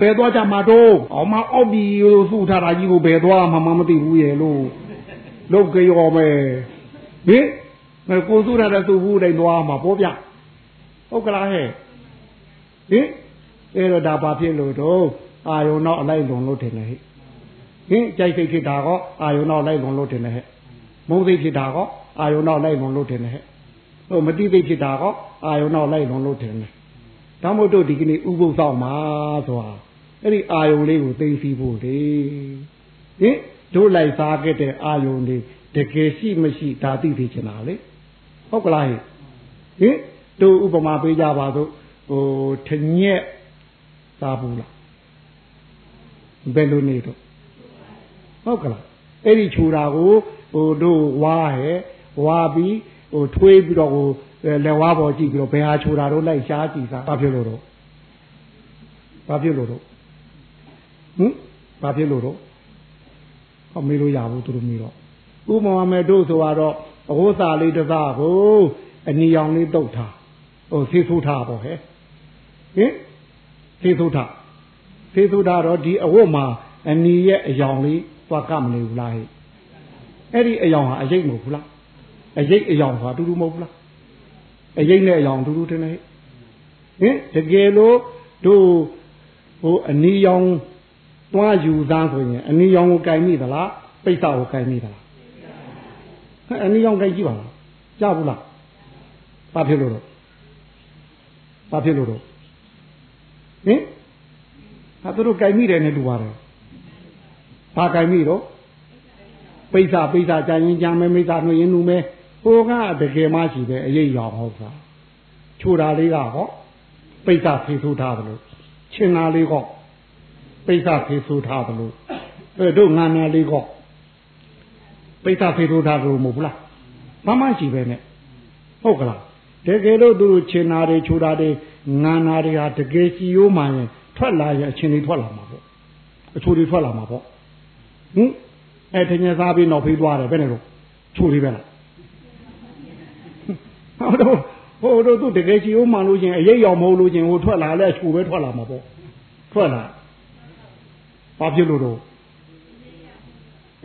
ဘယ်သွားကြမှာတော့အောင်မအောက်ပြီးသုထားတာကြီးကိုဘယ်သွားမှမမသိဘူးရဲ့လို့လုတ်ကြောမယ်ဟင်ကိုသုထားတဲ့သုဘူးတိုင်းသွားမှာပေါ့ဗျဟုတ်ကလားဟဲ့ဟင်အဲ့တော့ဒါဘာဖြစ်လို့တော့အာယုံတော့အလိုက်လွန်လို့ထင်တယ်ဟဲ့ဟင်ကြိုက်စိတ်ဖြစ်တာကောအာယုံတော့လိုက်လွန်လို့ထင်တယ်ဟဲ့မုန်းစိတ်ဖြစ်တာကောအာယုံတော့လိုက်လွန်လို့ထင်တယ်ဟဲ့ ဟိုမတိသိဖြစ်တာကောအာယုံတော့လိုက်လွန်လို့ထင်တယ်ဒါမို့တို့ဒီကနေ့ဥပုသ်ဆောင်မှာဆိုတာအဲ့ဒီအာယုံလေးကိုသိသိဖို့လေဟင်တို့လိုက်စားခဲ့တဲ့အာယုံလေးတကယ်ရှိမရှိဒါသိသိချင်တာလေဟုတ်ကလားဟင်တို့ဥပမာပေးကြပါစို့ဟိုထညက်စားဘူးလားဘယ်လိုနေတော့ဟုတ်ကလားအဲ့ဒီခြူတာကိုဟိုတို့ဝါဟဲ့ဝါပြီး ဟိုထွေးပြီးတော့ဟိုလက်ဝါးပေါ်ကြည့်ပြီးတော့ဘယ်ဟာခြူတာတော့လိုက်ရှားကြည့်စားဘာဖြစ်လို့တော့ဘာဖြစ်လို့တော့ဟင်ဘာဖြစ်လို့တော့ဟောမေးလို့ရဘူးသူတို့မေးတော့ဥပမာမဲ့တို့ဆိုတော့အဟိုးစာလေးတစ်စားကိုအနီရောင်လေးတုတ်ထားဟိုဆေးဆိုးထားပေါ့ဟဲ့ဟင်ဆေးဆိုးထားဆေးဆိုးထားတော့ဒီအဝတ်မှာအနီရဲ့အယောင်လေးသွားကမနေဘူးလားဟဲ့အဲ့ဒီအယောင်ဟာအရေးမဟုတ်ဘူးလား အရေးအယောင်ဆိုတာတူတူမဟုတ်ဘူးလားအရေးနဲ့အယောင်တူတူတင်နေဟင်တကယ်လို့တို့ဟိုအနီရောင်တွားယူသားဆိုရင်အနီရောင်ကိုကင်မိသလားပိဿကိုကင်မိသလားဟဲ့အနီရောင်ကင်ကြည့်ပါလားကြားဘူးလားဘာဖြစ်လို့တော့ဘာဖြစ်လို့တော့ဟင်ဟာသူတို့ကင်မိတယ်နဲ့တူပါတယ်ဘာကင်မိတော့ပိဿပိဿကြာရင်ကြာမယ်မိဿနှွေရင်နှူမယ် ဟိုကတကယ်မှရှိတယ်အရေးရောင်ဟုတ်တာချိုတာလေးကဟောပိဿဖေးထိုးထားတယ်လို့ချင်းနာလေးကောပိဿဖေးထိုးထားတယ်လို့အဲတို့ငါနာလေးကောပိဿဖေးထိုးထားတယ်လို့မဟုတ်ဘူးလားဘာမှရှိပဲနဲ့ဟုတ်ကလားတကယ်လို့သူတို့ချင်းနာတွေချိုတာတွေငါနာတွေဟာတကယ်စီရိုးမှရင်ထွက်လာရင်အချင်းတွေထွက်လာမှာပေါ့အချိုတွေထွက်လာမှာပေါ့ဟင်အဲထင်ရစားပြီးနောက်ဖေးသွားတယ်ဘယ်နဲ့တော့ချိုလေးပဲလား ဟိုတော့ဟိုတော့သူတကယ်ချီဦးမှန်လို့ချင်းအရေးရောက်မဟုတ်လို့ချင်းဟိုထွက်လာလဲချိုပဲထွက်လာမှာပေါ့ထွက်လာဘာဖြစ်လို့တော့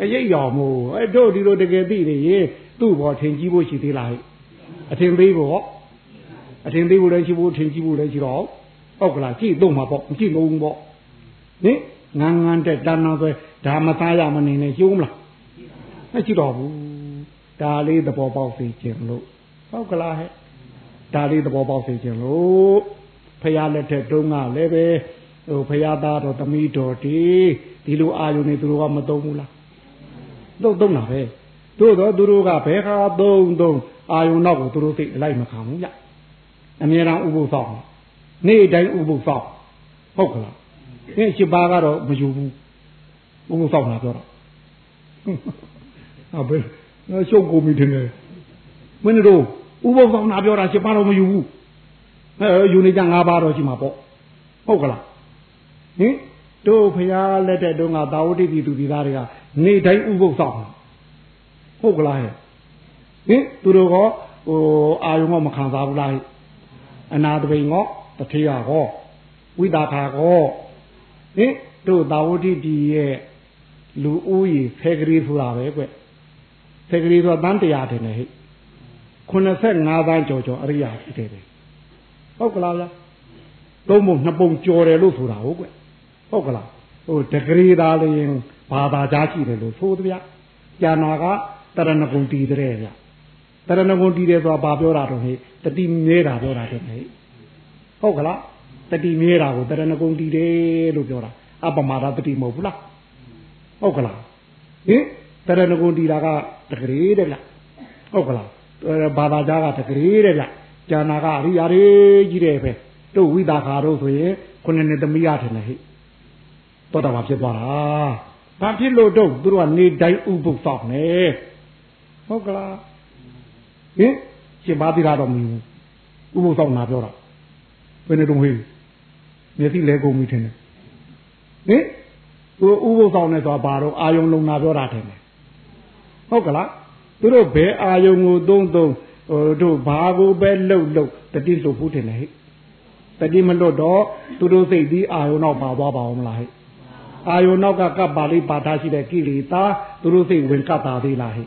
အရေးရောက်မို့အဲတို့ဒီလိုတကယ်သိနေရင်သူ့ဘောထင်ကြီးဖို့ရှိသေးလားဟဲ့အထင်သေးဖို့ဟောအထင်သေးဖို့လည်းရှိဖို့ထင်ကြီးဖို့လည်းရှိတော့ဟုတ်ကလားကြည့်တော့မှာပေါ့မကြည့်လို့ပေါ့ဟင်ငန်းငန်းတဲ့တန်းတော့ပဲဒါမသားရမနေနဲ့ရှုံးမလားမကြည့်တော့ဘူးဒါလေးသဘောပေါက်စေခြင်းလို့ ဟုတ်ကလားဟဲ့ဒါလေးသဘောပေါက်စေခြင်းလို့ဖရာလက်ထက်တုန်းကလည်းပဲဟိုဖရာသားတော်သမီးတော်တီဒီလိုအာယုန်နေသူတို့ကမသုံးဘူးလားသုံးသုံးတာပဲတို့တော့သူတို့ကဘယ်ခါသုံးသုံးအာယုန်တော့ကိုသူတို့သိလိုက်မခံဘူးကြအမြဲတမ်းဥပုသ်ဆောင်နေ့တိုင်းဥပုသ်ဆောင်ဟုတ်ကလားဒီရှိပါကတော့မယူဘူးဥပုသ်ဆောင်တာပြောတော့အဘယ်ရှုပ်ကုန်ပြီထင်တယ်မင်းတို့ ဥပုသ်ဆောင်တာပြောတာရှိပါတော့မယူဘူးအဲယူနေကြ၅ပါးတော့ရှိမှာပေါ့ဟုတ်ကလားဟဟင်တို့ဖရာလက်တဲ့တုန်းကသာဝတိပြည်သူပြည်သားတွေကနေတိုင်းဥပုသ်ဆောင်ဟုတ်ကလားဟဲ့ဟင်သူတို့ကဟိုအာယုံကမခံစားဘူးလားအနာတပိန်ကတထေရဟောဝိတာခါကောဟင်တို့သာဝတိပြည်ရဲ့လူဦးရေဖဲကလေးဆိုတာပဲကွဖဲကလေးဆိုတာတန်းတရားတယ်နဲ့ဟဲ့ 85သန်းကျော်ကျော်အရိယာဖြစ်တယ်ဟုတ်ကလားဗျာသုံးပုံနှစ်ပုံကျော်တယ်လို့ဆိုတာဟုတ်ကွဟုတ်ကလားဟိုတဂရီသားလျင်ဘာသာကြားရှိတယ်လို့ဆိုဗျာကျန်နာကတရဏဂုံတီးတဲ့ဗျာတရဏဂုံတီးတယ်ဆိုတာဘာပြောတာတော့ဟဲ့တတိမြဲတာပြောတာတဲ့ဟဲ့ဟုတ်ကလားတတိမြဲတာကိုတရဏဂုံတီးတယ်လို့ပြောတာအပမာဒတတိမဟုတ်ဘူးလားဟုတ်ကလားဟင်တရဏဂုံတီးတာကတဂရီတဲ့ဗျာဟုတ်ကလား ဘာသာကြားကတဂရီတဲ့ဗျာကျန်နာကအရိယာတွေကြီးတယ်ပဲတို့ဝိတာခါတို့ဆိုရင်ခုနှစ်နှစ်သမီးရတယ်ဟဲ့တော့တာဖြစ်သွားတာဘာဖြစ်လို့တော့သူတို့ကနေတိုင်းဥပုသ်ဆောင်နေဟုတ်ကလားဟင်ရှင်ဘာတိရတော့မင်းဥပုသ်ဆောင်နာပြောတာဘယ်နဲ့တုံးဟေးမျက်စိလဲကုန်ပြီထင်တယ်ဟင်သူဥပုသ်ဆောင်နေဆိုတာဘာတော့အာယုံလုံးနာပြောတာထင်တယ်ဟုတ်ကလား သူတို့ဘယ်အာယုံကိုသုံးသုံးဟိုတို့ဘာကိုပဲလှုပ်လှုပ်တတိလှုပ်ဖို့ထင်တယ်ဟဲ့တတိမလွတ်တော့သူတို့စိတ်ဒီအာယုံတော့ပါသွားပါအောင်မလားဟဲ့အာယုံနောက်ကကပ်ပါလေးပါထားရှိတဲ့ကိလေသာသူတို့စိတ်ဝင်ကပ်တာသေးလားဟဲ့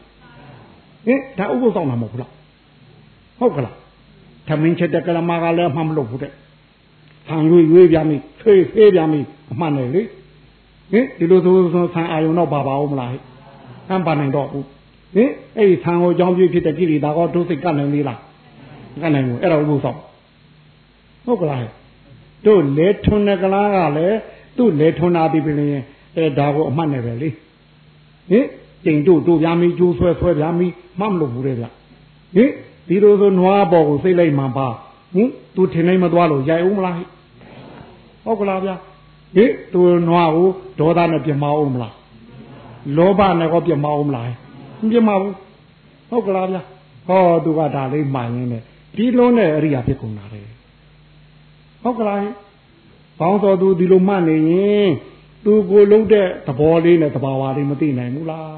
ဟင်ဒါဥပုသ်ဆောင်တာမဟုတ်ဘူးလားဟုတ်ကလားသမင်းချက်တဲ့ကလမကလည်းမှမလုပ်ဘူးတဲ့ဆံရွေရွေပြမိဖေးဖေးပြမိအမှန်တယ်လေဟင်ဒီလိုဆိုဆိုဆံအာယုံတော့ပါပါအောင်မလားဟဲ့ဟမ်ပါနိုင်တော့ဘူး ဟင်အဲ့ဒီဆံကိုအကြောင်းပြဖြစ်တဲ့ကိလေသာကောဒုစိတ်ကနိုင်သေးလားကနိုင်ဘူးအဲ့ဒါဥပုသ်ဆောင်ဟုတ်ကလားတို့လေထွန်းတဲ့ကလားကလည်းသူ့လေထွန်းတာပြီးပြီရင်အဲဒါကိုအမှတ်နဲ့ပဲလေဟင်ကျိန်တို့တို့ပြားမီကျိုးဆွဲဆွဲပြားမီမှမလို့ဘူးလေဗျဟင်ဒီလိုဆိုနွားပေါ်ကိုစိတ်လိုက်မှပါဟင်သူထင်နိုင်မသွားလို့ရိုက်အောင်မလားဟုတ်ကလားဗျဟင်သူနွားကိုဒေါသနဲ့ပြမအောင်မလားလောဘနဲ့ကောပြမအောင်မလား မပြမဘူးဟုတ်ကလားဗျဟောသူကဒါလေးမှန်ရင်းနဲ့ဒီလုံးနဲ့အရိယာဖြစ်ကုန်တာလေဟုတ်ကလားဘောင်းတော်သူဒီလိုမှတ်နေရင်သူကိုလုံးတဲ့သဘောလေးနဲ့သဘာဝလေးမသိနိုင်ဘူးလား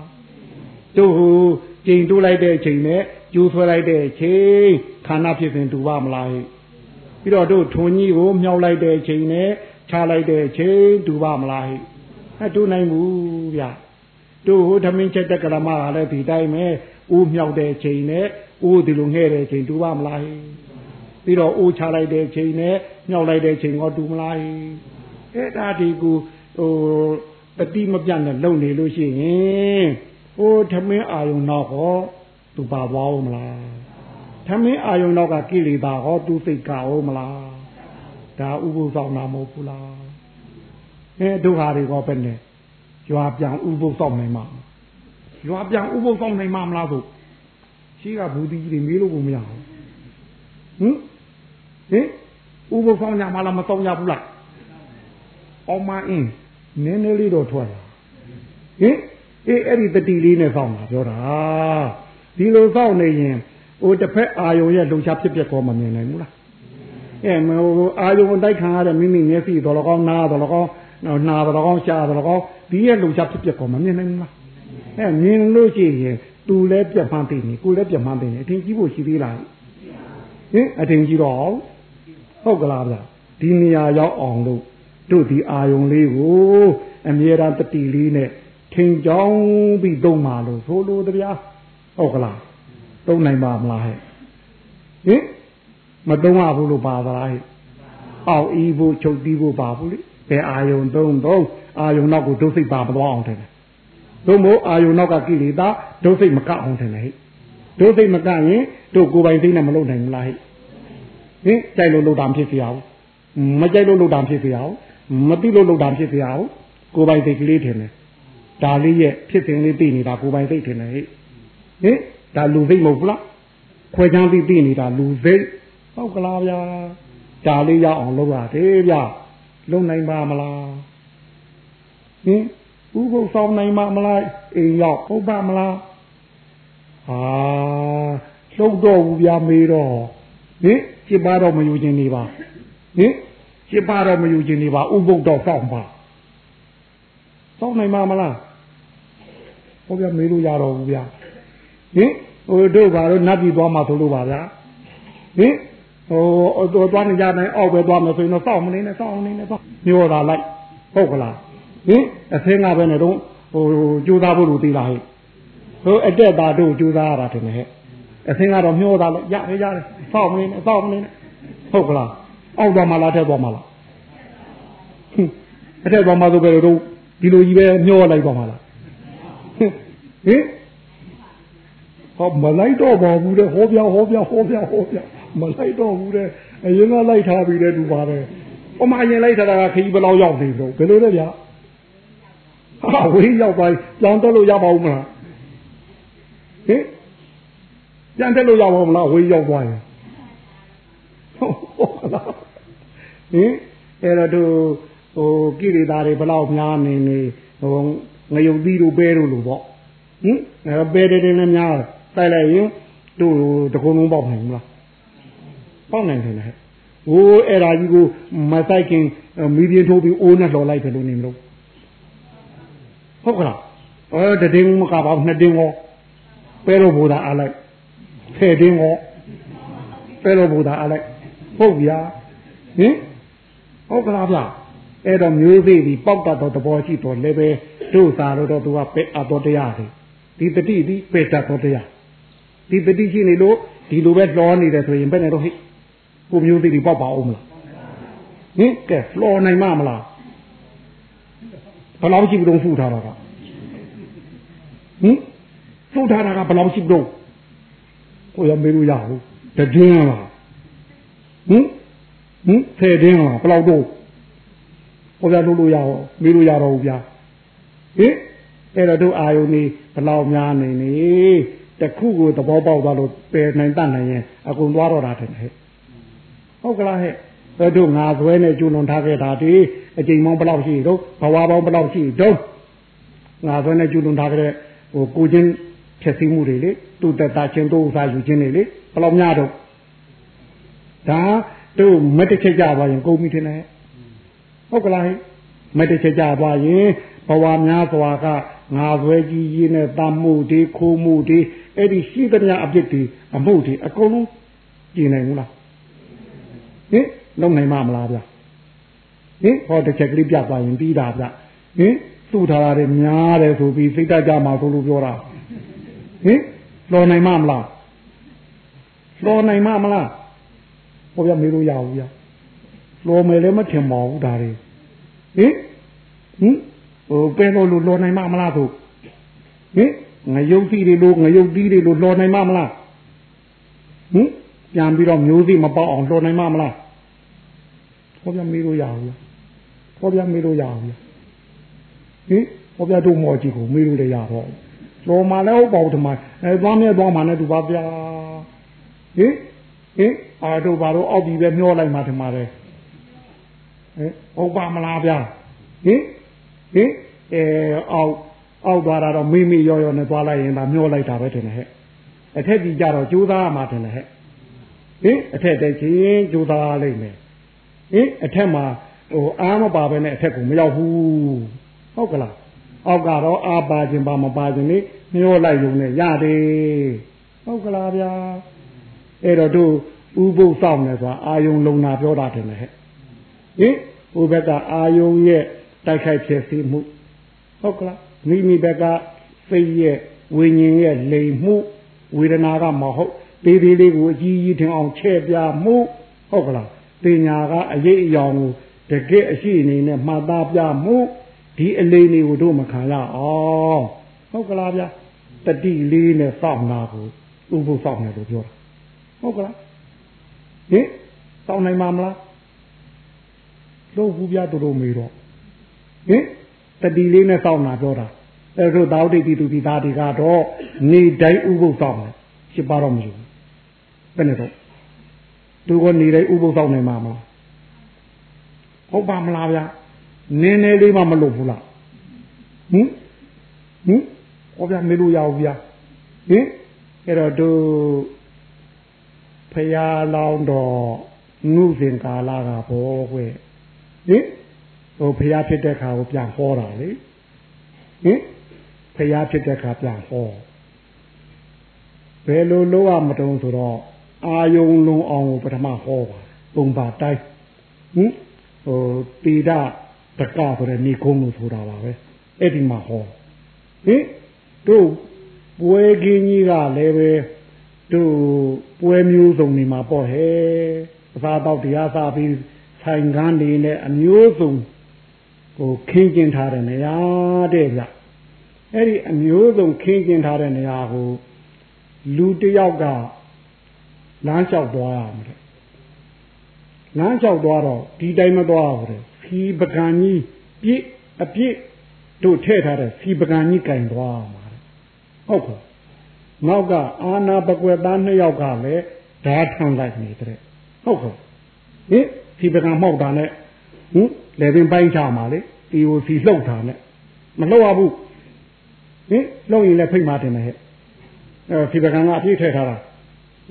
တို့ဟိုကျိန်တိုးလိုက်တဲ့အချိန်နဲ့ကျိုးဆွဲလိုက်တဲ့အချိန်ခန္ဓာဖြစ်စဉ်တူပါမလားပြီးတော့တို့ထုံကြီးကိုမြောက်လိုက်တဲ့အချိန်နဲ့ချလိုက်တဲ့အချိန်တူပါမလားအဲတူနိုင်ဘူးဗျ တို့ဟိုသမင်းချက်တက်ကရမကလည်းဒီတိုင်းပဲဦးမြောက်တဲ့အချိန်နဲ့ဦးဒီလိုငှဲ့တဲ့အချိန်တူပါမလားပြီးတော့အိုးချလိုက်တဲ့ချိန်နဲ့ညှောက်လိုက်တဲ့ချိန်ကတူမလားအဲ့ဒါဒီကူဟိုတတိမပြတ်နဲ့လုံနေလို့ရှိရင်ဟိုသမင်းအာယုံတော့ဟောသူပါသွားဦးမလားသမင်းအာယုံတော့ကကိလေသာဟောသူစိတ်ကအောင်မလားဒါဥပုသ်ဆောင်တာမဟုတ်ဘူးလားအဲဒုက္ခတွေကောပဲနဲ့ ရွာပြန်ဥပုသ်ဆောင်နိုင်မှာရွာပြန်ဥပုသ်ဆောင်နိုင်မှာမလားဆိုရှိကဘူးတီကြီးတွေမေးလို့ကိုမရဘူးဟင်ဟင်ဥပုသ်ဆောင်ကြမှာလားမဆောင်ကြဘူးလားအောင်မအင်းနည်းနည်းလေးတော့ထွက်လာဟင်အေးအဲ့ဒီတတိလေးနဲ့ဆောင်တာပြောတာဒီလိုဆောင်နေရင်ဟိုတစ်ဖက်အာယုံရဲ့လုံချဖြစ်ဖြစ်ကောမမြင်နိုင်ဘူးလားအဲမဟိုအာယုံတိုက်ခံရတဲ့မိမိမျက်စိတော်လကောင်းနားတော်လကောင်း နာတော်လကောင်းရှားတော်လကောင်းဒီရဲ့လုံချဖြစ်ဖြစ်ကောမမြင်နိုင်ဘူးလားအဲမြင်လို့ရှိရင်သူလည်းပြတ်မှန်းသိနေကိုလည်းပြတ်မှန်းသိနေအထင်ကြီးဖို့ရှိသေးလားဟင်အထင်ကြီးတော့ဟုတ်ကလားဗျဒီနေရာရောက်အောင်လို့တို့ဒီအာယုံလေးကိုအမြဲတမ်းတတိလေးနဲ့ထင်ကြောင်းပြီးသုံးပါလို့ဆိုလိုတရားဟုတ်ကလားသုံးနိုင်ပါမလားဟဲ့ဟင်မသုံးရဘူးလို့ပါသလားဟဲ့အောက်ဤဖို့ချုပ်တီးဖို့ပါဘူးလေ ဘယ်အာယုံသုံးသုံးအာယုံနောက်ကိုဒုစိတ်ပါမသွားအောင်တယ်တို့မို့အာယုံနောက်ကကိလေသာဒုစိတ်မကအောင်တယ်ဟဲ့ဒုစိတ်မကရင်တို့ကိုယ်ပိုင်သိနဲ့မလုပ်နိုင်ဘူးလားဟဲ့ဟင်ကြိုက်လို့လုပ်တာဖြစ်ပြအောင်မကြိုက်လို့လုပ်တာဖြစ်ပြအောင်မသိလို့လုပ်တာဖြစ်ပြအောင်ကိုယ်ပိုင်သိကလေးထင်တယ်ဒါလေးရဲ့ဖြစ်စဉ်လေးသိနေတာကိုယ်ပိုင်သိထင်တယ်ဟဲ့ဟင်ဒါလူသိမဟုတ်ဘူးလားခွဲချမ်းသိသိနေတာလူသိဟုတ်ကလားဗျာဒါလေးရအောင်လုပ်ရတယ်ဗျ လုံနိုင်ပါမလားဟင်ဥပုသ်ဆောင်နိုင်မှာမလားအိမ်ရောက်ဟုတ်ပါမလားဟာလှုပ်တော့ဘူးဗျာမေးတော့ဟင်จิตပါတော့မယူခြင်းနေပါဟင်ရှင်းပါတော့မယူခြင်းနေပါဥပုပ်တော့စောင့်ပါစောင့်နိုင်မှာမလားဟောပြမေးလို့ရတော့ဘူးဗျာဟင်ဟိုတို့ဘာလို့နတ်ပြည်သွားမှာဆိုလို့ပါဗျာဟင် ဟိုတော့သွားနေကြတိုင်းအောက်ပဲသွားမယ်ဆိုရင်တော့စောင့်မနေနဲ့စောင့်မနေနဲ့စောင့်ညောတာလိုက်ဟုတ်ကလားဟင်အသင်းကပဲနဲ့တော့ဟိုကြိုးစားဖို့လိုသေးလားဟဲ့ဟိုအတက်တာတို့ကြိုးစားရတာတင်ဟဲ့အသင်းကတော့မျောတာလို့ရရရတယ်စောင့်မနေနဲ့စောင့်မနေနဲ့ဟုတ်ကလားအောက်သွားမှလားထက်သွားမှလားအထက်သွားမှဆိုပဲတော့ဒီလိုကြီးပဲမျောလိုက်သွားမှလားဟင်ဟောမလိုက်တော့ပါဘူးတဲ့ဟောပြဟောပြဟောပြဟောပြ မလိုက်တော့ဘူးတဲ့အရင်ကလိုက်ထားပြီးတဲ့သူပါပဲဟောမအရင်လိုက်ထားတာကခကြီးဘယ်လောက်ရောက်နေလို့ဘယ်လိုလဲဗျာဟာဝေးရောက်သွားကြောင်းတက်လို့ရပါဦးမလားဟင်ပြန်တက်လို့ရပါဦးမလားဝေးရောက်သွားရင်ဟုတ်လားဟင်အဲ့တော့သူဟိုကိရိတာတွေဘယ်လောက်များနေနေဟိုငရုတ်သီးတို့ပဲတို့လို့ပေါ့ဟင်အဲပဲတဲ့တဲ့လည်းများတိုက်လိုက်ရင်တို့တကုံလုံးပေါက်နိုင်မလား ပေါက်နိုင်တယ်ဟဲ့ဟိုအဲ့ဒါကြီးကိုမဆိုင်ခင်မီဒီယံထိုးပြီးအိုးနဲ့လှော်လိုက်တယ်လို့နေမလို့ဟုတ်ကလားအဲတတင်းမကပါဘူးနှစ်တင်းရောပဲလို့ဘူတာအားလိုက်ဆယ်တင်းရောပဲလို့ဘူတာအားလိုက်ဟုတ်ဗျာဟင်ဟုတ်ကလားဗျာအဲ့တော့မျိုးသေးဒီပေါက်တတ်တော့သဘောရှိတော့လည်းပဲတို့စာတော့သူကပဲအတော်တရားတယ်ဒီတတိဒီပေတတ်တော်တရားဒီတတိရှိနေလို့ဒီလိုပဲလောနေတယ်ဆိုရင်ဘယ်နဲ့တော့ဟိ ကိုမျိုးသေးဒီပေါက်ပါအောင်မလားဟင်ကဲလောနိုင်မမလားဘယ်လောက်ရှိပြီးတော့ဖူးထားတာကဟင်ဖူးထားတာကဘယ်လောက်ရှိပြီးတော့ကိုရမေးလို့ရဘူးတည်င်းလားဟင်ဟင်ဖဲတင်းလားဘယ်လောက်တော့ဟောပြလို့လို့ရအောင်မေးလို့ရတော့ဘူးဗျာဟင်အဲ့တော့တို့အာယုန်นี่ဘလောက်များနေနေတခုကိုသဘောပေါက်သွားလို့ပယ်နိုင်တတ်နိုင်ရင်အကုန်သွားတော့တာတဲ့ဟဲ့ ဟုတ်ကလားဟဲ့အဲ့တို့ငါဆွဲနဲ့ကျွလွန်ထားခဲ့တာဒီအချိန်ပေါင်းဘလောက်ရှိတော့ဘဝပေါင်းဘလောက်ရှိတော့ငါဆွဲနဲ့ကျွလွန်ထားခဲ့တဲ့ဟိုကိုချင်းဖြစ်စည်းမှုတွေလေသူတတချင်းတို့ဥစားယူခြင်းတွေလေဘလောက်များတော့ဒါတို့မတချက်ကြပါရင်ကုန်ပြီထင်တယ်ဟုတ်ကလားဟဲ့မတချက်ကြပါရင်ဘဝများစွာကငါဆွဲကြီးကြီးနဲ့တမ်းမှုတွေခိုးမှုတွေအဲ့ဒီရှိသမျှအပြစ်တွေအမှုတွေအကုန်လုံးကျင်နိုင်ဘူးလား ဟင်လုံနိုင်မှာမလားဗျဟင်ဟောတစ်ချက်ကလေးပြသွားရင်ပြီးတာဗျဟင်သူ့ထားတာတွေများတယ်ဆိုပြီးစိတ်တကြမှာဆိုလို့ပြောတာဟင်လော်နိုင်မှာမလားလော်နိုင်မှာမလားဟောပြမေးလို့ရဘူးဗျလော်မယ်လည်းမထင်ပါဘူးဒါတွေဟင်ဟင်ဟိုပဲလို့လို့လော်နိုင်မှာမလားသူဟင်ငရုတ်သီးတွေလို့ငရုတ်သီးတွေလို့လော်နိုင်မှာမလားဟင် ပြန်ပြီးတော့မျိုးစိမပေါက်အောင်လော်နိုင်မှာမလားဟောပြမေးလို့ရဘူးဟောပြမေးလို့ရဘူးဟင်ဟောပြတို့မော်ကြီးကိုမေးလို့လည်းရတော့လော်မှာလည်းဟုတ်ပါဘူးဒီမှာအဲသွားမြဲသွားမှာနဲ့သူပါဗျာဟင်ဟင်အာတို့ဘာလို့အောက်ပြီးပဲမျောလိုက်မှဒီမှာလေဟင်ဟုတ်ပါမလားဗျာဟင်ဟင်အဲအောက်အောက်သွားတာတော့မိမိရောရောနဲ့သွားလိုက်ရင်ဒါမျောလိုက်တာပဲတင်တယ်ဟဲ့အထက်ကြီးကြတော့ကြိုးစားမှတင်တယ်ဟဲ့ ဟင်အထက်တက်ချင်းကြိုးစားလိုက်မယ်ဟင်အထက်မှာဟိုအားမပါပဲနဲ့အထက်ကိုမရောက်ဘူးဟုတ်ကလားအောက်ကတော့အားပါခြင်းပါမပါခြင်းလေမျောလိုက်ရုံနဲ့ရတယ်ဟုတ်ကလားဗျာအဲ့တော့တို့ဥပုသ်ဆောင်နေဆိုတာအာယုံလုံနာပြောတာတယ်ဟဲ့ဟင်ဟိုဘက်ကအာယုံရဲ့တိုက်ခိုက်ဖြစ်စီမှုဟုတ်ကလားမိမိဘက်ကစိတ်ရဲ့ဝိညာဉ်ရဲ့လိမ်မှုဝေဒနာကမဟုတ် သေးသေးလေးကိုအကြီးကြီးထင်အောင်ချဲ့ပြမှုဟုတ်ကလားတင်ညာကအရေးအယောင်ကိုတကယ်အရှိအနေနဲ့မှတ်သားပြမှုဒီအလေးတွေကိုတို့မခံရအောင်ဟုတ်ကလားဗျာတတိလေးနဲ့စောင့်နာကိုဥပုစောင့်နေလို့ပြောတာဟုတ်ကလားဟင်စောင့်နိုင်မှာမလားလို့ဘူးပြတို့တို့မေးတော့ဟင်တတိလေးနဲ့စောင့်နာပြောတာအဲတို့သာဝတိတိသူဒီသားတွေကတော့နေတိုင်းဥပုစောင့်တယ်ရှင်းပါတော့မလို့ ဘယ်နဲ့တော့သူကနေတိုင်းဥပုစောင့်နေမှာမလားဟုတ်ပါမလားဗျာနင်းနေလေးမှမလုပ်ဘူးလားဟင်ဟင်ဟောဗျာမေးလို့ရအောင်ဗျာဟင်အဲ့တော့တို့ဖရာလောင်းတော်ငုစဉ်ကာလကဘောကွယ်ဟင်ဟိုဖျားဖြစ်တဲ့ခါကိုပြန်ဟောတာလေဟင်ဖျားဖြစ်တဲ့ခါပြန်ဟောဘယ်လိုလုပ်ရမတုံးဆိုတော့ အာယုံလုံးအောင်ကိုပထမဟောပါပုံပါတိုင်းဟင်ဟိုတိဒတကဆိုတဲ့ဏိကုံးလို့ဆိုတာပါပဲအဲ့ဒီမှာဟောဟင်တို့ပွဲကင်းကြီးကလည်းပဲတို့ပွဲမျိုးစုံနေမှာပေါ့ဟဲ့အသာတော့တရားစားပြီးဆိုင်ကန်းနေနဲ့အမျိုးစုံဟိုခင်းကျင်ထားတဲ့နေရာတဲ့ဗျအဲ့ဒီအမျိုးစုံခင်းကျင်ထားတဲ့နေရာကိုလူတယောက်က လမ်းလျှောက်သွားရမှာတဲ့လမ်းလျှောက်သွားတော့ဒီတိုင်းမသွားဘူးတဲ့ဖီပကံကြီးပြည့်အပြည့်တို့ထည့်ထားတဲ့ဖီပကံကြီးကင်သွားမှာတဲ့ဟုတ်ကဲ့နောက်ကအာနာပကွယ်သားနှစ်ယောက်ကလည်းဓာထံလိုက်နေတဲ့ဟုတ်ကဲ့ဟင်ဖီပကံမောက်တာနဲ့ဟင်လေပင်ပိုင်းချမှာလေ TOC လှုပ်တာနဲ့မလှုပ်ရဘူးဟင်လှုပ်ရင်လည်းဖိတ်မှတင်မယ်ဟဲ့အဲဖီပကံကအပြည့်ထည့်ထားတာ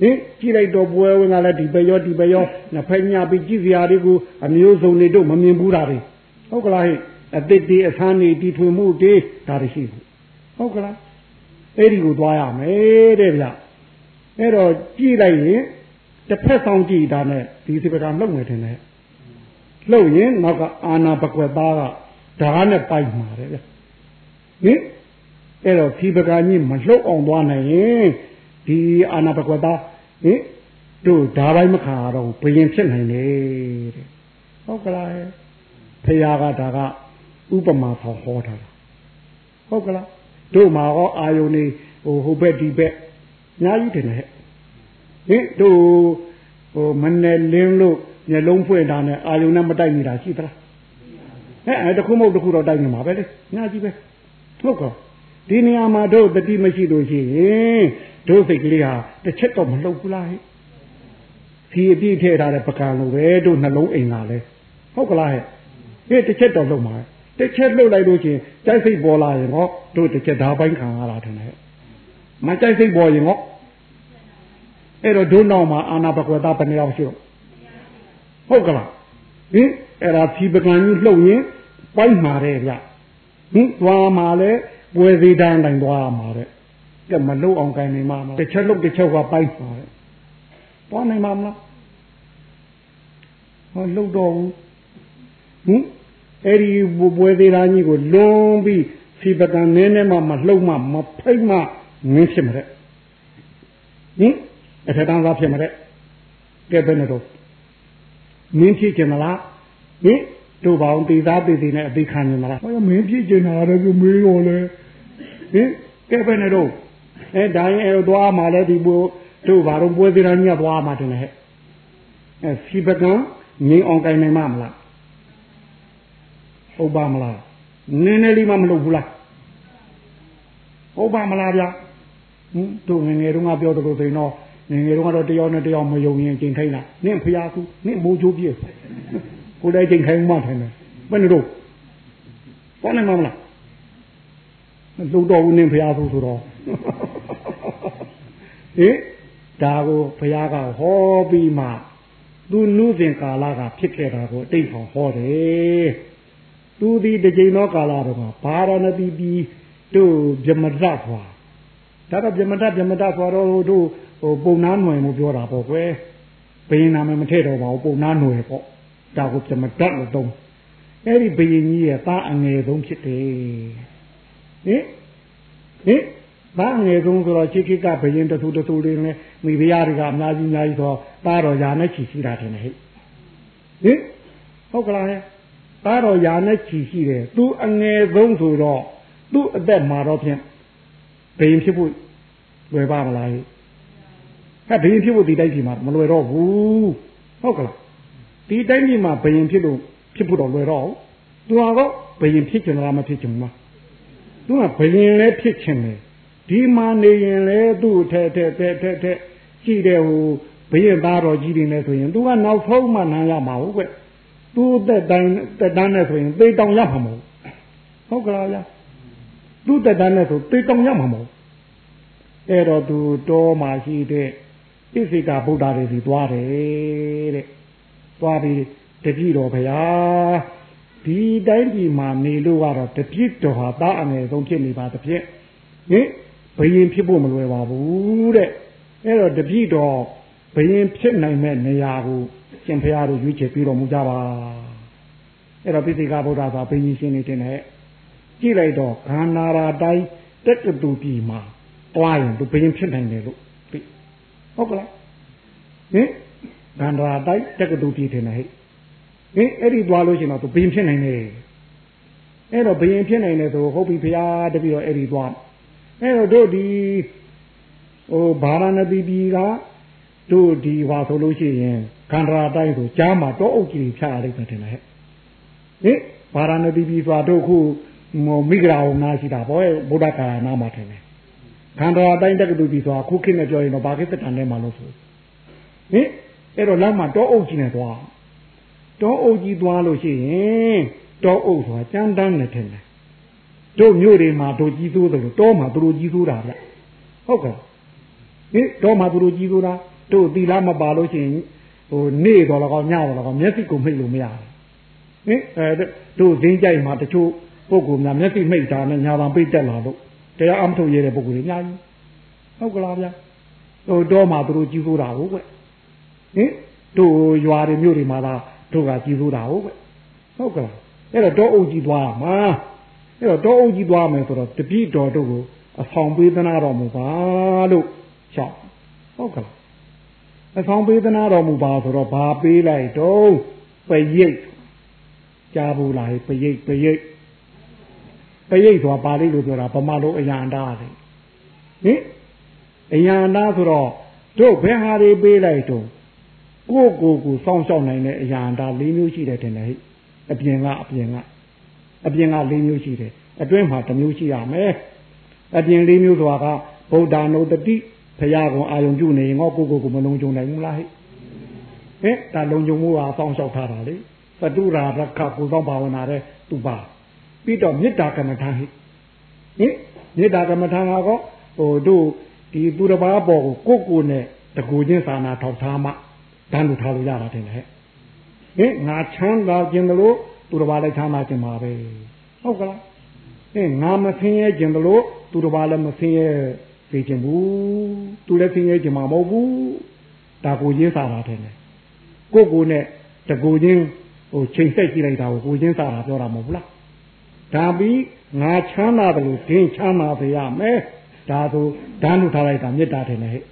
ဟင်ကြည့်လိုက်တော့ပွဲဝင်ကလည်းဒီပဲရောဒီပဲရောနှစ်ဖက်ညပြီးကြည့်စရာတွေကိုအမျိုးစုံတွေတို့မမြင်ဘူးတာတွေဟုတ်ကလားဟဲ့အတိတ်ဒီအဆန်းနေတီထွင်မှုတွေဒါတွေရှိဘူးဟုတ်ကလားအဲ့ဒီကိုသွားရမယ်တဲ့ဗျအဲ့တော့ကြည့်လိုက်ရင်တစ်ဖက်ဆောင်ကြည့်တာနဲ့ဒီစီပကံလှုပ်နေတယ်နဲ့လှုပ်ရင်နောက်ကအာနာပကွက်သားကဓာတ်နဲ့ပိုက်မှာတဲ့ဗျဟင်အဲ့တော့ဒီပကံကြီးမလှုပ်အောင်သွားနိုင်ရင် ဒီအာနာပကွက်သားဟင်တို့ဓာပိုင်းမခါတော့ဘယင်ဖြစ်နိုင်တယ်တဲ့ဟုတ်ကလားဖရာကဒါကဥပမာဖော်ဟောထားတာဟုတ်ကလားတို့မှာဟောအာယုန်နေဟိုဟိုဘက်ဒီဘက်အများကြီးတယ်ဟဲ့ဟင်တို့ဟိုမနဲ့လင်းလို့မျက်လုံးဖွင့်တာနဲ့အာယုန်နဲ့မတိုက်နေတာရှိသလားဟဲ့အဲတခုမဟုတ်တခုတော့တိုက်နေမှာပဲလေအများကြီးပဲဟုတ်ကောဒီနေရာမှာတို့တတိမရှိလို့ရှိရင် တို့စိတ်ကလေးဟာတစ်ချက်တော့မလှုပ်ဘူးလားဟဲ့ဒီအပြည့်ထည့်ထားတဲ့ပကံလိုပဲတို့နှလုံးအိမ်ကလည်းဟုတ်ကလားဟဲ့ဟဲ့တစ်ချက်တော့လှုပ်မှာတစ်ချက်လှုပ်လိုက်လို့ချင်းကြိုက်စိတ်ပေါ်လာရင်ဟောတို့တစ်ချက်ဓာပိုင်းခံရတာထင်တယ်မကြိုက်စိတ်ပေါ်ရင်ဟောအဲ့တော့ဒုနောက်မှာအာနာပကွယ်သားဘယ်နှယောက်ရှိတော့ဟုတ်ကလားဟင်အဲ့ဒါဖြီပကံကြီးလှုပ်ရင်ပိုင်းမှာတယ်ဗျဟင်သွားမှာလဲပွဲသေးတန်းတိုင်းသွားမှာတဲ့ ကဲမလှုပ်အောင်ကိုင်းနေမှာတစ်ချက်လှုပ်တစ်ချက်ကပိုင်းမှာတဲ့သွားနိုင်မှာမလားဟောလှုပ်တော့ဘူးဟင်အဲ့ဒီပွဲသေးသားကြီးကိုလွန်ပြီးဖီပကံနည်းနည်းမှမလှုပ်မှမဖိတ်မှငင်းဖြစ်မှာတဲ့ဟင်အထက်တန်းသားဖြစ်မှာတဲ့ကဲဘယ်နဲ့တော့မင်းဖြစ်ကြမလားဟင်တို့ပေါင်းတည်သားတည်တည်နဲ့အသိခံနေမလားဟောမင်းဖြစ်ကြတာလည်းကိုမေးရောလေဟင်ကဲဘယ်နဲ့တော့ အဲဒါရင်အဲသွားမှလည်းဒီဘူးတို့ဘာတော့ပွဲသေးသားကြီးကသွားမှတင်လေဟဲ့အဲဖီပကံငင်းအောင်ကိုင်နိုင်မှာမလားဟုတ်ပါမလားနည်းနည်းလေးမှမလုပ်ဘူးလားဟုတ်ပါမလားဗျာဟင်တို့ငငယ်တုန်းကပြောတယ်လို့ဆိုရင်တော့ငငယ်တုန်းကတော့တယောက်နဲ့တယောက်မယုံရင်ကျင်ထိုင်းတာနင့်ဖျားကူနင့်မိုးချိုးပြည့်ကိုလည်းကျင်ထိုင်းမှထိုင်တယ်ဘယ်နဲ့တော့ပေါ်နေမှာမလား လုံတော်ဦးနင့်ဖျားကူဆိုတော့ဟင်ဒါကိုဘုရားကဟောပြီးမှသူနုစဉ်ကာလကဖြစ်ခဲ့တာကိုအတိတ်ဆောင်ဟောတယ်သူဒီတကြိမ်သောကာလတော့ဘာရဏတိပြီးတို့ဗြမတ္တဖွာဒါတော့ဗြမတ္တဗြမတ္တဖွာတော့တို့ဟိုပုံနာຫນွယ်လို့ပြောတာပေါ့ကွယ်ဘယင်နာမမထည့်တော့ပါဘူးပုံနာຫນွယ်ပေါ့ဒါကိုဗြမတ္တလို့သုံးအဲ့ဒီဘယင်ကြီးရဲ့သားအငယ်ဆုံးဖြစ်တယ် ဟင်ဟင်ဘာငယ်ဆုံးဆိုတော့ချိခိကဘယင်တဆူတဆူလေးနဲ့မိဖုရားတွေကအများကြီးအများကြီးဆိုသားတော်ယာနဲ့ချီရှိတာတယ်ဟဲ့ဟင်ဟုတ်ကလားဟဲ့သားတော်ယာနဲ့ချီရှိတယ်သူအငယ်ဆုံးဆိုတော့သူ့အသက်မှာတော့ဖြင့်ဘယင်ဖြစ်ဖို့လွယ်ပါမလားဟဲ့ဘယင်ဖြစ်ဖို့ဒီတိုင်းပြည်မှာမလွယ်တော့ဘူးဟုတ်ကလားဒီတိုင်းပြည်မှာဘယင်ဖြစ်လို့ဖြစ်ဖို့တော့လွယ်တော့သူကတော့ဘယင်ဖြစ်ချင်လားမဖြစ်ချင်ဘူးလား သူကဘယင်လည်းဖြစ်ချင်တယ်ဒီမှာနေရင်လေသူ့ထဲထဲထဲထဲထဲရှိတဲ့ဟိုဘယင်သားတော်ကြီးတွေနဲ့ဆိုရင်သူကနောက်ဆုံးမှနားရမှာဟုတ်ကဲ့သူ့သက်တမ်းသက်တမ်းနဲ့ဆိုရင်သေတောင်ရမှာမဟုတ်ဟုတ်ကလားဗျာသူ့သက်တမ်းနဲ့ဆိုသေတောင်ရမှာမဟုတ်အဲ့တော့သူတောမှာရှိတဲ့ဣသိကဗုဒ္ဓတွေစီသွားတယ်တဲ့သွားပြီးတပြည့်တော်ဗျာ ဒီတိုင်းပြည်မှာနေလို့ကတော့တပြည့်တော်ဟာသားအငယ်ဆုံးဖြစ်နေပါသဖြင့်ဟင်ဘယင်ဖြစ်ဖို့မလွယ်ပါဘူးတဲ့အဲ့တော့တပြည့်တော်ဘယင်ဖြစ်နိုင်မဲ့နေရာကိုရှင်ဖရာတို့ရွေးချယ်ပြီးတော်မူကြပါအဲ့တော့ပိသိကဗုဒ္ဓသာဘယင်ရှင်နေတယ်နဲ့ကြည့်လိုက်တော့ခန္ဓာရာတိုင်းတက္ကတူပြည်မှာတွားရင်သူဘယင်ဖြစ်နိုင်တယ်လို့သိဟုတ်ကလားဟင်ခန္ဓာရာတိုင်းတက္ကတူပြည်တယ်နဲ့ဟဲ့ ဟင်အဲ့ဒီသွားလို့ရှိရင်တော့သူဘယင်ဖြစ်နိုင်တယ်အဲ့တော့ဘယင်ဖြစ်နိုင်တယ်ဆိုဟုတ်ပြီဖရာတပည့်တော့အဲ့ဒီသွားအဲ့တော့တို့ဒီဟိုဗာရာဏသီပြည်ကတို့ဒီဟာဆိုလို့ရှိရင်ခန္ဓာတိုင်းဆိုကြားမှာတောအုပ်ကြီးဖြားလိုက်တယ်တင်လေဟဲ့ဟင်ဗာရာဏသီပြည်ဆိုတာတို့ခုမိဂရာဝနာရှိတာဗောဗုဒ္ဓကာယနာမှာထင်တယ်ခန္ဓာတိုင်းတက္ကသိုလ်ပြည်ဆိုတာခုခေတ်နဲ့ပြောရင်တော့ဘာခေတ်တန်နဲ့မှလို့ဆိုဟင်အဲ့တော့လမ်းမှာတောအုပ်ကြီးနဲ့သွား တောအုပ်ကြီးသွားလို့ရှိရင်တောအုပ်ဆိုတာကြမ်းတမ်းနေတယ်တို့မြို့တွေမှာတို့ကြီးစိုးတယ်လို့တောမှာသူတို့ကြီးစိုးတာဗျဟုတ်ကဲ့ဟင်တောမှာသူတို့ကြီးစိုးတာတို့သီလမပါလို့ရှိရင်ဟိုနေ့တော်လည်းကောင်းညတော်လည်းကောင်းမျက်စိကိုမိတ်လို့မရဘူးဟင်အဲတို့ဈင်းကြိုက်မှာတချို့ပုဂ္ဂိုလ်များမျက်စိမိတ်တာနဲ့ညာပံပိတ်တက်လာလို့တရားအမထုတ်ရတဲ့ပုဂ္ဂိုလ်တွေအများကြီးဟုတ်ကလားဗျဟိုတော့မှသူတို့ကြီးစိုးတာဟုတ်ကွဟင်တို့ရွာတွေမြို့တွေမှာလား တို့ကကြီးစိုးတာဟုတ်ကွဟုတ်ကလားအဲ့တော့တောအုပ်ကြီးသွားမှာအဲ့တော့တောအုပ်ကြီးသွားမယ်ဆိုတော့တပိတော်တို့ကိုအဆောင်ပေးသနာတော်မူပါလို့ရှောက်ဟုတ်ကလားအဆောင်ပေးသနာတော်မူပါဆိုတော့ဘာပေးလိုက်တော့ပရိတ်ကြားဘူးလားပရိတ်ပရိတ်ပရိတ်ဆိုတာပါဠိလိုပြောတာဗမာလိုအယံတာလေဟင်အယံတာဆိုတော့တို့ဘယ်ဟာတွေပေးလိုက်တော့ ကိုယ့်ကိုယ်ကိုစောင့်ရှောက်နိုင်တဲ့အယံတာ၄မျိုးရှိတယ်တင်လေအပြင်ကအပြင်ကအပြင်က၄မျိုးရှိတယ်အတွင်းမှာတစ်မျိုးရှိရမယ်အပြင်၄မျိုးဆိုတာကဗုဒ္ဓနုတတိဖရာကောင်အာယုံပြုနေရင်ငေါကိုကိုကိုမလုံးကြုံနိုင်ဘူးလားဟဲ့ဟင်ဒါလုံးကြုံမှုဟာစောင့်ရှောက်ထားတာလေသတုရာရခကိုသောဘာဝနာတဲ့သူပါပြီးတော့မေတ္တာကမ္မထာဟိဟင်မေတ္တာကမ္မထာကတော့ဟိုတို့ဒီသူတစ်ပါးပေါ်ကိုကိုကိုနဲ့တကူချင်းသာနာထောက်ထားမှ တန်းလို့ထားလို့ရတာတင်တယ်ဟင်ငါချမ်းသာခြင်းလို့သူတစ်ပါးလည်းချမ်းသာခြင်းပါပဲဟုတ်ကလားဟင်ငါမဆင်းရဲခြင်းလို့သူတစ်ပါးလည်းမဆင်းရဲသိခြင်းဘူးသူလည်းဆင်းရဲခြင်းမှာမဟုတ်ဘူးဒါကိုရင်းစားတာတယ်ကိုကိုနဲ့တကူချင်းဟိုချိန်ဆက်ကြည့်လိုက်တာကိုကိုချင်းစားတာပြောတာမဟုတ်ဘူးလားဒါပြီးငါချမ်းသာတယ်လို့ဒင်းချမ်းသာစေရမယ်ဒါဆိုဓာတ်လို့ထားလိုက်တာမေတ္တာတယ်နဲ့ဟဲ့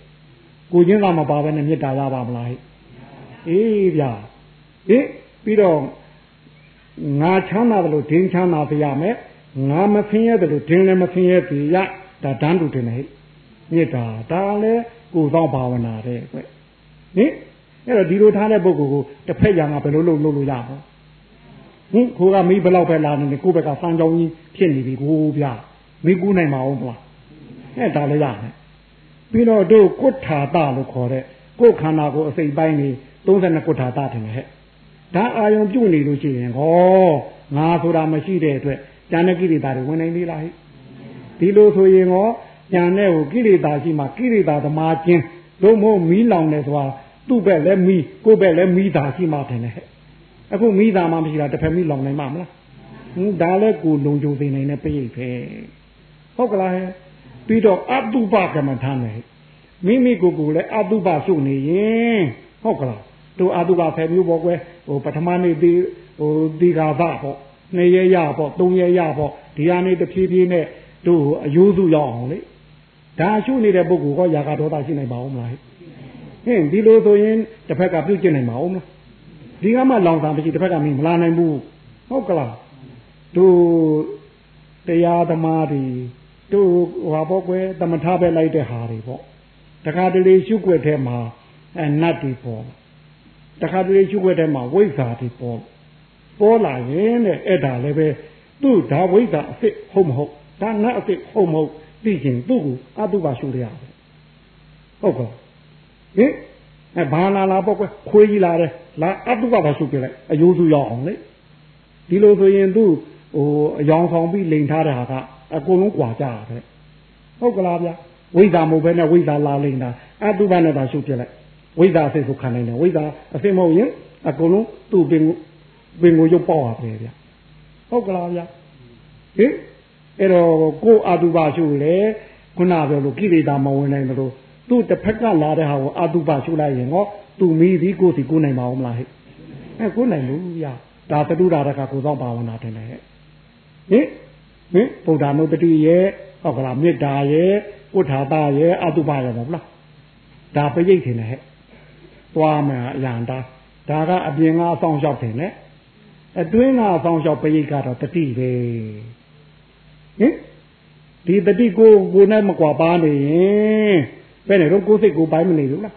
ကိုချင်းသာမပါဘဲနဲ့မေတ္တာရပါမလားဟဲ့ အေးဗျာဟင်ပြီးတော့ငါချမ်းသာတယ်လို့ဒင်းချမ်းသာစေရမယ်ငါမဆင်းရဲတယ်လို့ဒင်းလည်းမဆင်းရဲစေရဒါဓာတ်လို့တယ်နဲ့ဟဲ့မေတ္တာဒါလည်းကိုယ်ဆောင်ဘာဝနာတဲ့ကွဟင်အဲ့တော့ဒီလိုထားတဲ့ပုဂ္ဂိုလ်ကိုတစ်ဖက်ရံကဘယ်လိုလုပ်လုပ်လို့ရမလဲဟင်ခိုးကမိဘလောက်ပဲလာနေတယ်ကိုယ့်ဘက်ကစမ်းကြောင်းကြီးဖြစ်နေပြီကိုဗျာမိကူးနိုင်မအောင်မလားအဲ့ဒါလည်းရတယ်ပြီးတော့တို့ကုဋ္ဌာတလို့ခေါ်တဲ့ကိုယ်ခန္ဓာကိုယ်အစိတ်ပိုင်းနေ 32ကုဋ္ဌာတထင်တယ်ဟဲ့ဒါအာယုံပြုတ်နေလို့ရှိရင်ဟောငါဆိုတာမရှိတဲ့အတွက်ဉာဏ်ကိရိတာတွေဝင်နိုင်သေးလားဟဲ့ဒီလိုဆိုရင်ဟောဉာဏ်နဲ့ကိုကိရိတာရှိမှကိရိတာသမားချင်းတို့မို့မီးလောင်တယ်ဆိုတာသူ့ဘက်လည်းမီးကိုယ့်ဘက်လည်းမီးတာရှိမှထင်တယ်ဟဲ့အခုမိသားမှမရှိတာတစ်ဖက်မိလောင်နိုင်မှာမလားဟင်ဒါလည်းကိုလုံကြုံသိနိုင်တဲ့ပြိတ်ပဲဟုတ်ကလားဟဲ့ပြီးတော့အတုပကမ္မထာမယ်မိမိကိုယ်ကိုလည်းအတုပရှုနေရင်ဟုတ်ကလား တို့အတုပဖယ်မျိုးပေါ့ကွယ်ဟိုပထမနေ့ဒီဟိုဒီဃာသပေါ့နှစ်ရရပေါ့သုံးရရပေါ့ဒီဟာနေတဖြည်းဖြည်းနဲ့တို့အယိုးစုရောက်အောင်လေဒါရှုနေတဲ့ပုဂ္ဂိုလ်ကຢာကဒေါသရှိနိုင်ပါဦးမလားဟင်ဒီလိုဆိုရင်တစ်ဖက်ကပြုတ်ကျင်နိုင်ပါဦးမလားဒီကမှလောင်စာမရှိတစ်ဖက်ကမင်းမလာနိုင်ဘူးဟုတ်ကလားတို့တရားသမားတွေတို့ဟွာပေါ့ကွယ်တမထပဲလိုက်တဲ့ဟာတွေပေါ့တခါတလေရှုွက်ထဲမှာအဲနတ်တွေပေါ့ တခါတလေရှုွက်ထဲမှာဝိဇ္ဇာတွေပေါ့ပေါ်လာရင်တဲ့အဲ့ဒါလည်းပဲသူ့ဒါဝိဇ္ဇာအစ်စ်ဟုတ်မဟုတ်ဒါနတ်အစ်စ်ဟုတ်မဟုတ်သိရင်သူ့ကိုအတုပါရှုရရတယ်ဟုတ်ကဲ့ဟင်အဲဘာလာလာပေါ့ကွခွေးကြီးလာတယ်လာအတုကပါရှုပြလိုက်အယိုးစုရောက်အောင်လေဒီလိုဆိုရင်သူဟိုအယောင်ဆောင်ပြီးလိန်ထားတဲ့ဟာကအကုန်လုံးကြွာကြတာပဲဟုတ်ကလားဗျဝိဇ္ဇာမဟုတ်ဘဲနဲ့ဝိဇ္ဇာလာလိန်တာအတုပနဲ့သာရှုပြလိုက် ဝိဇ္ဇာအစစ်ကိုခံနိုင်တယ်ဝိဇ္ဇာအစစ်မဟုတ်ရင်အကုန်လုံးသူ့ပင်ပင်ကိုရုပ်ပေါက်ရပဲဗျဟုတ်ကလားဗျဟင်အဲ့တော့ကိုအာတုဘရှုလေခုနပြောလို့ကိလေသာမဝင်နိုင်လို့သူ့တစ်ဖက်ကလာတဲ့ဟာကိုအာတုဘရှုလိုက်ရင်ဟောသူမိသည်ကိုယ်စီကိုနိုင်ပါဦးမလားဟဲ့အဲကိုနိုင်လို့ဗျဒါတတုဒါရကကိုသောဘာဝနာတယ်လေဟင်ဟင်ဗုဒ္ဓနုတ္တိရဲ့ဟုတ်ကလားမေတ္တာရဲ့ဥထာတာရဲ့အတုပရဲ့ပေါ့လားဒါပရိတ်ထင်တယ်ဟဲ့ သွားမယ်အရန်တာဒါကအပြင်ကအဆောင်လျှောက်တယ်နဲ့အတွင်းကအဆောင်လျှောက်ပရိတ်ကတော့တတိပဲဟင်ဒီတတိကိုကိုနဲ့မကွာပါနေရင်ဘယ်နဲ့တော့ကိုယ်စိတ်ကိုပိုင်းမနေဘူးလား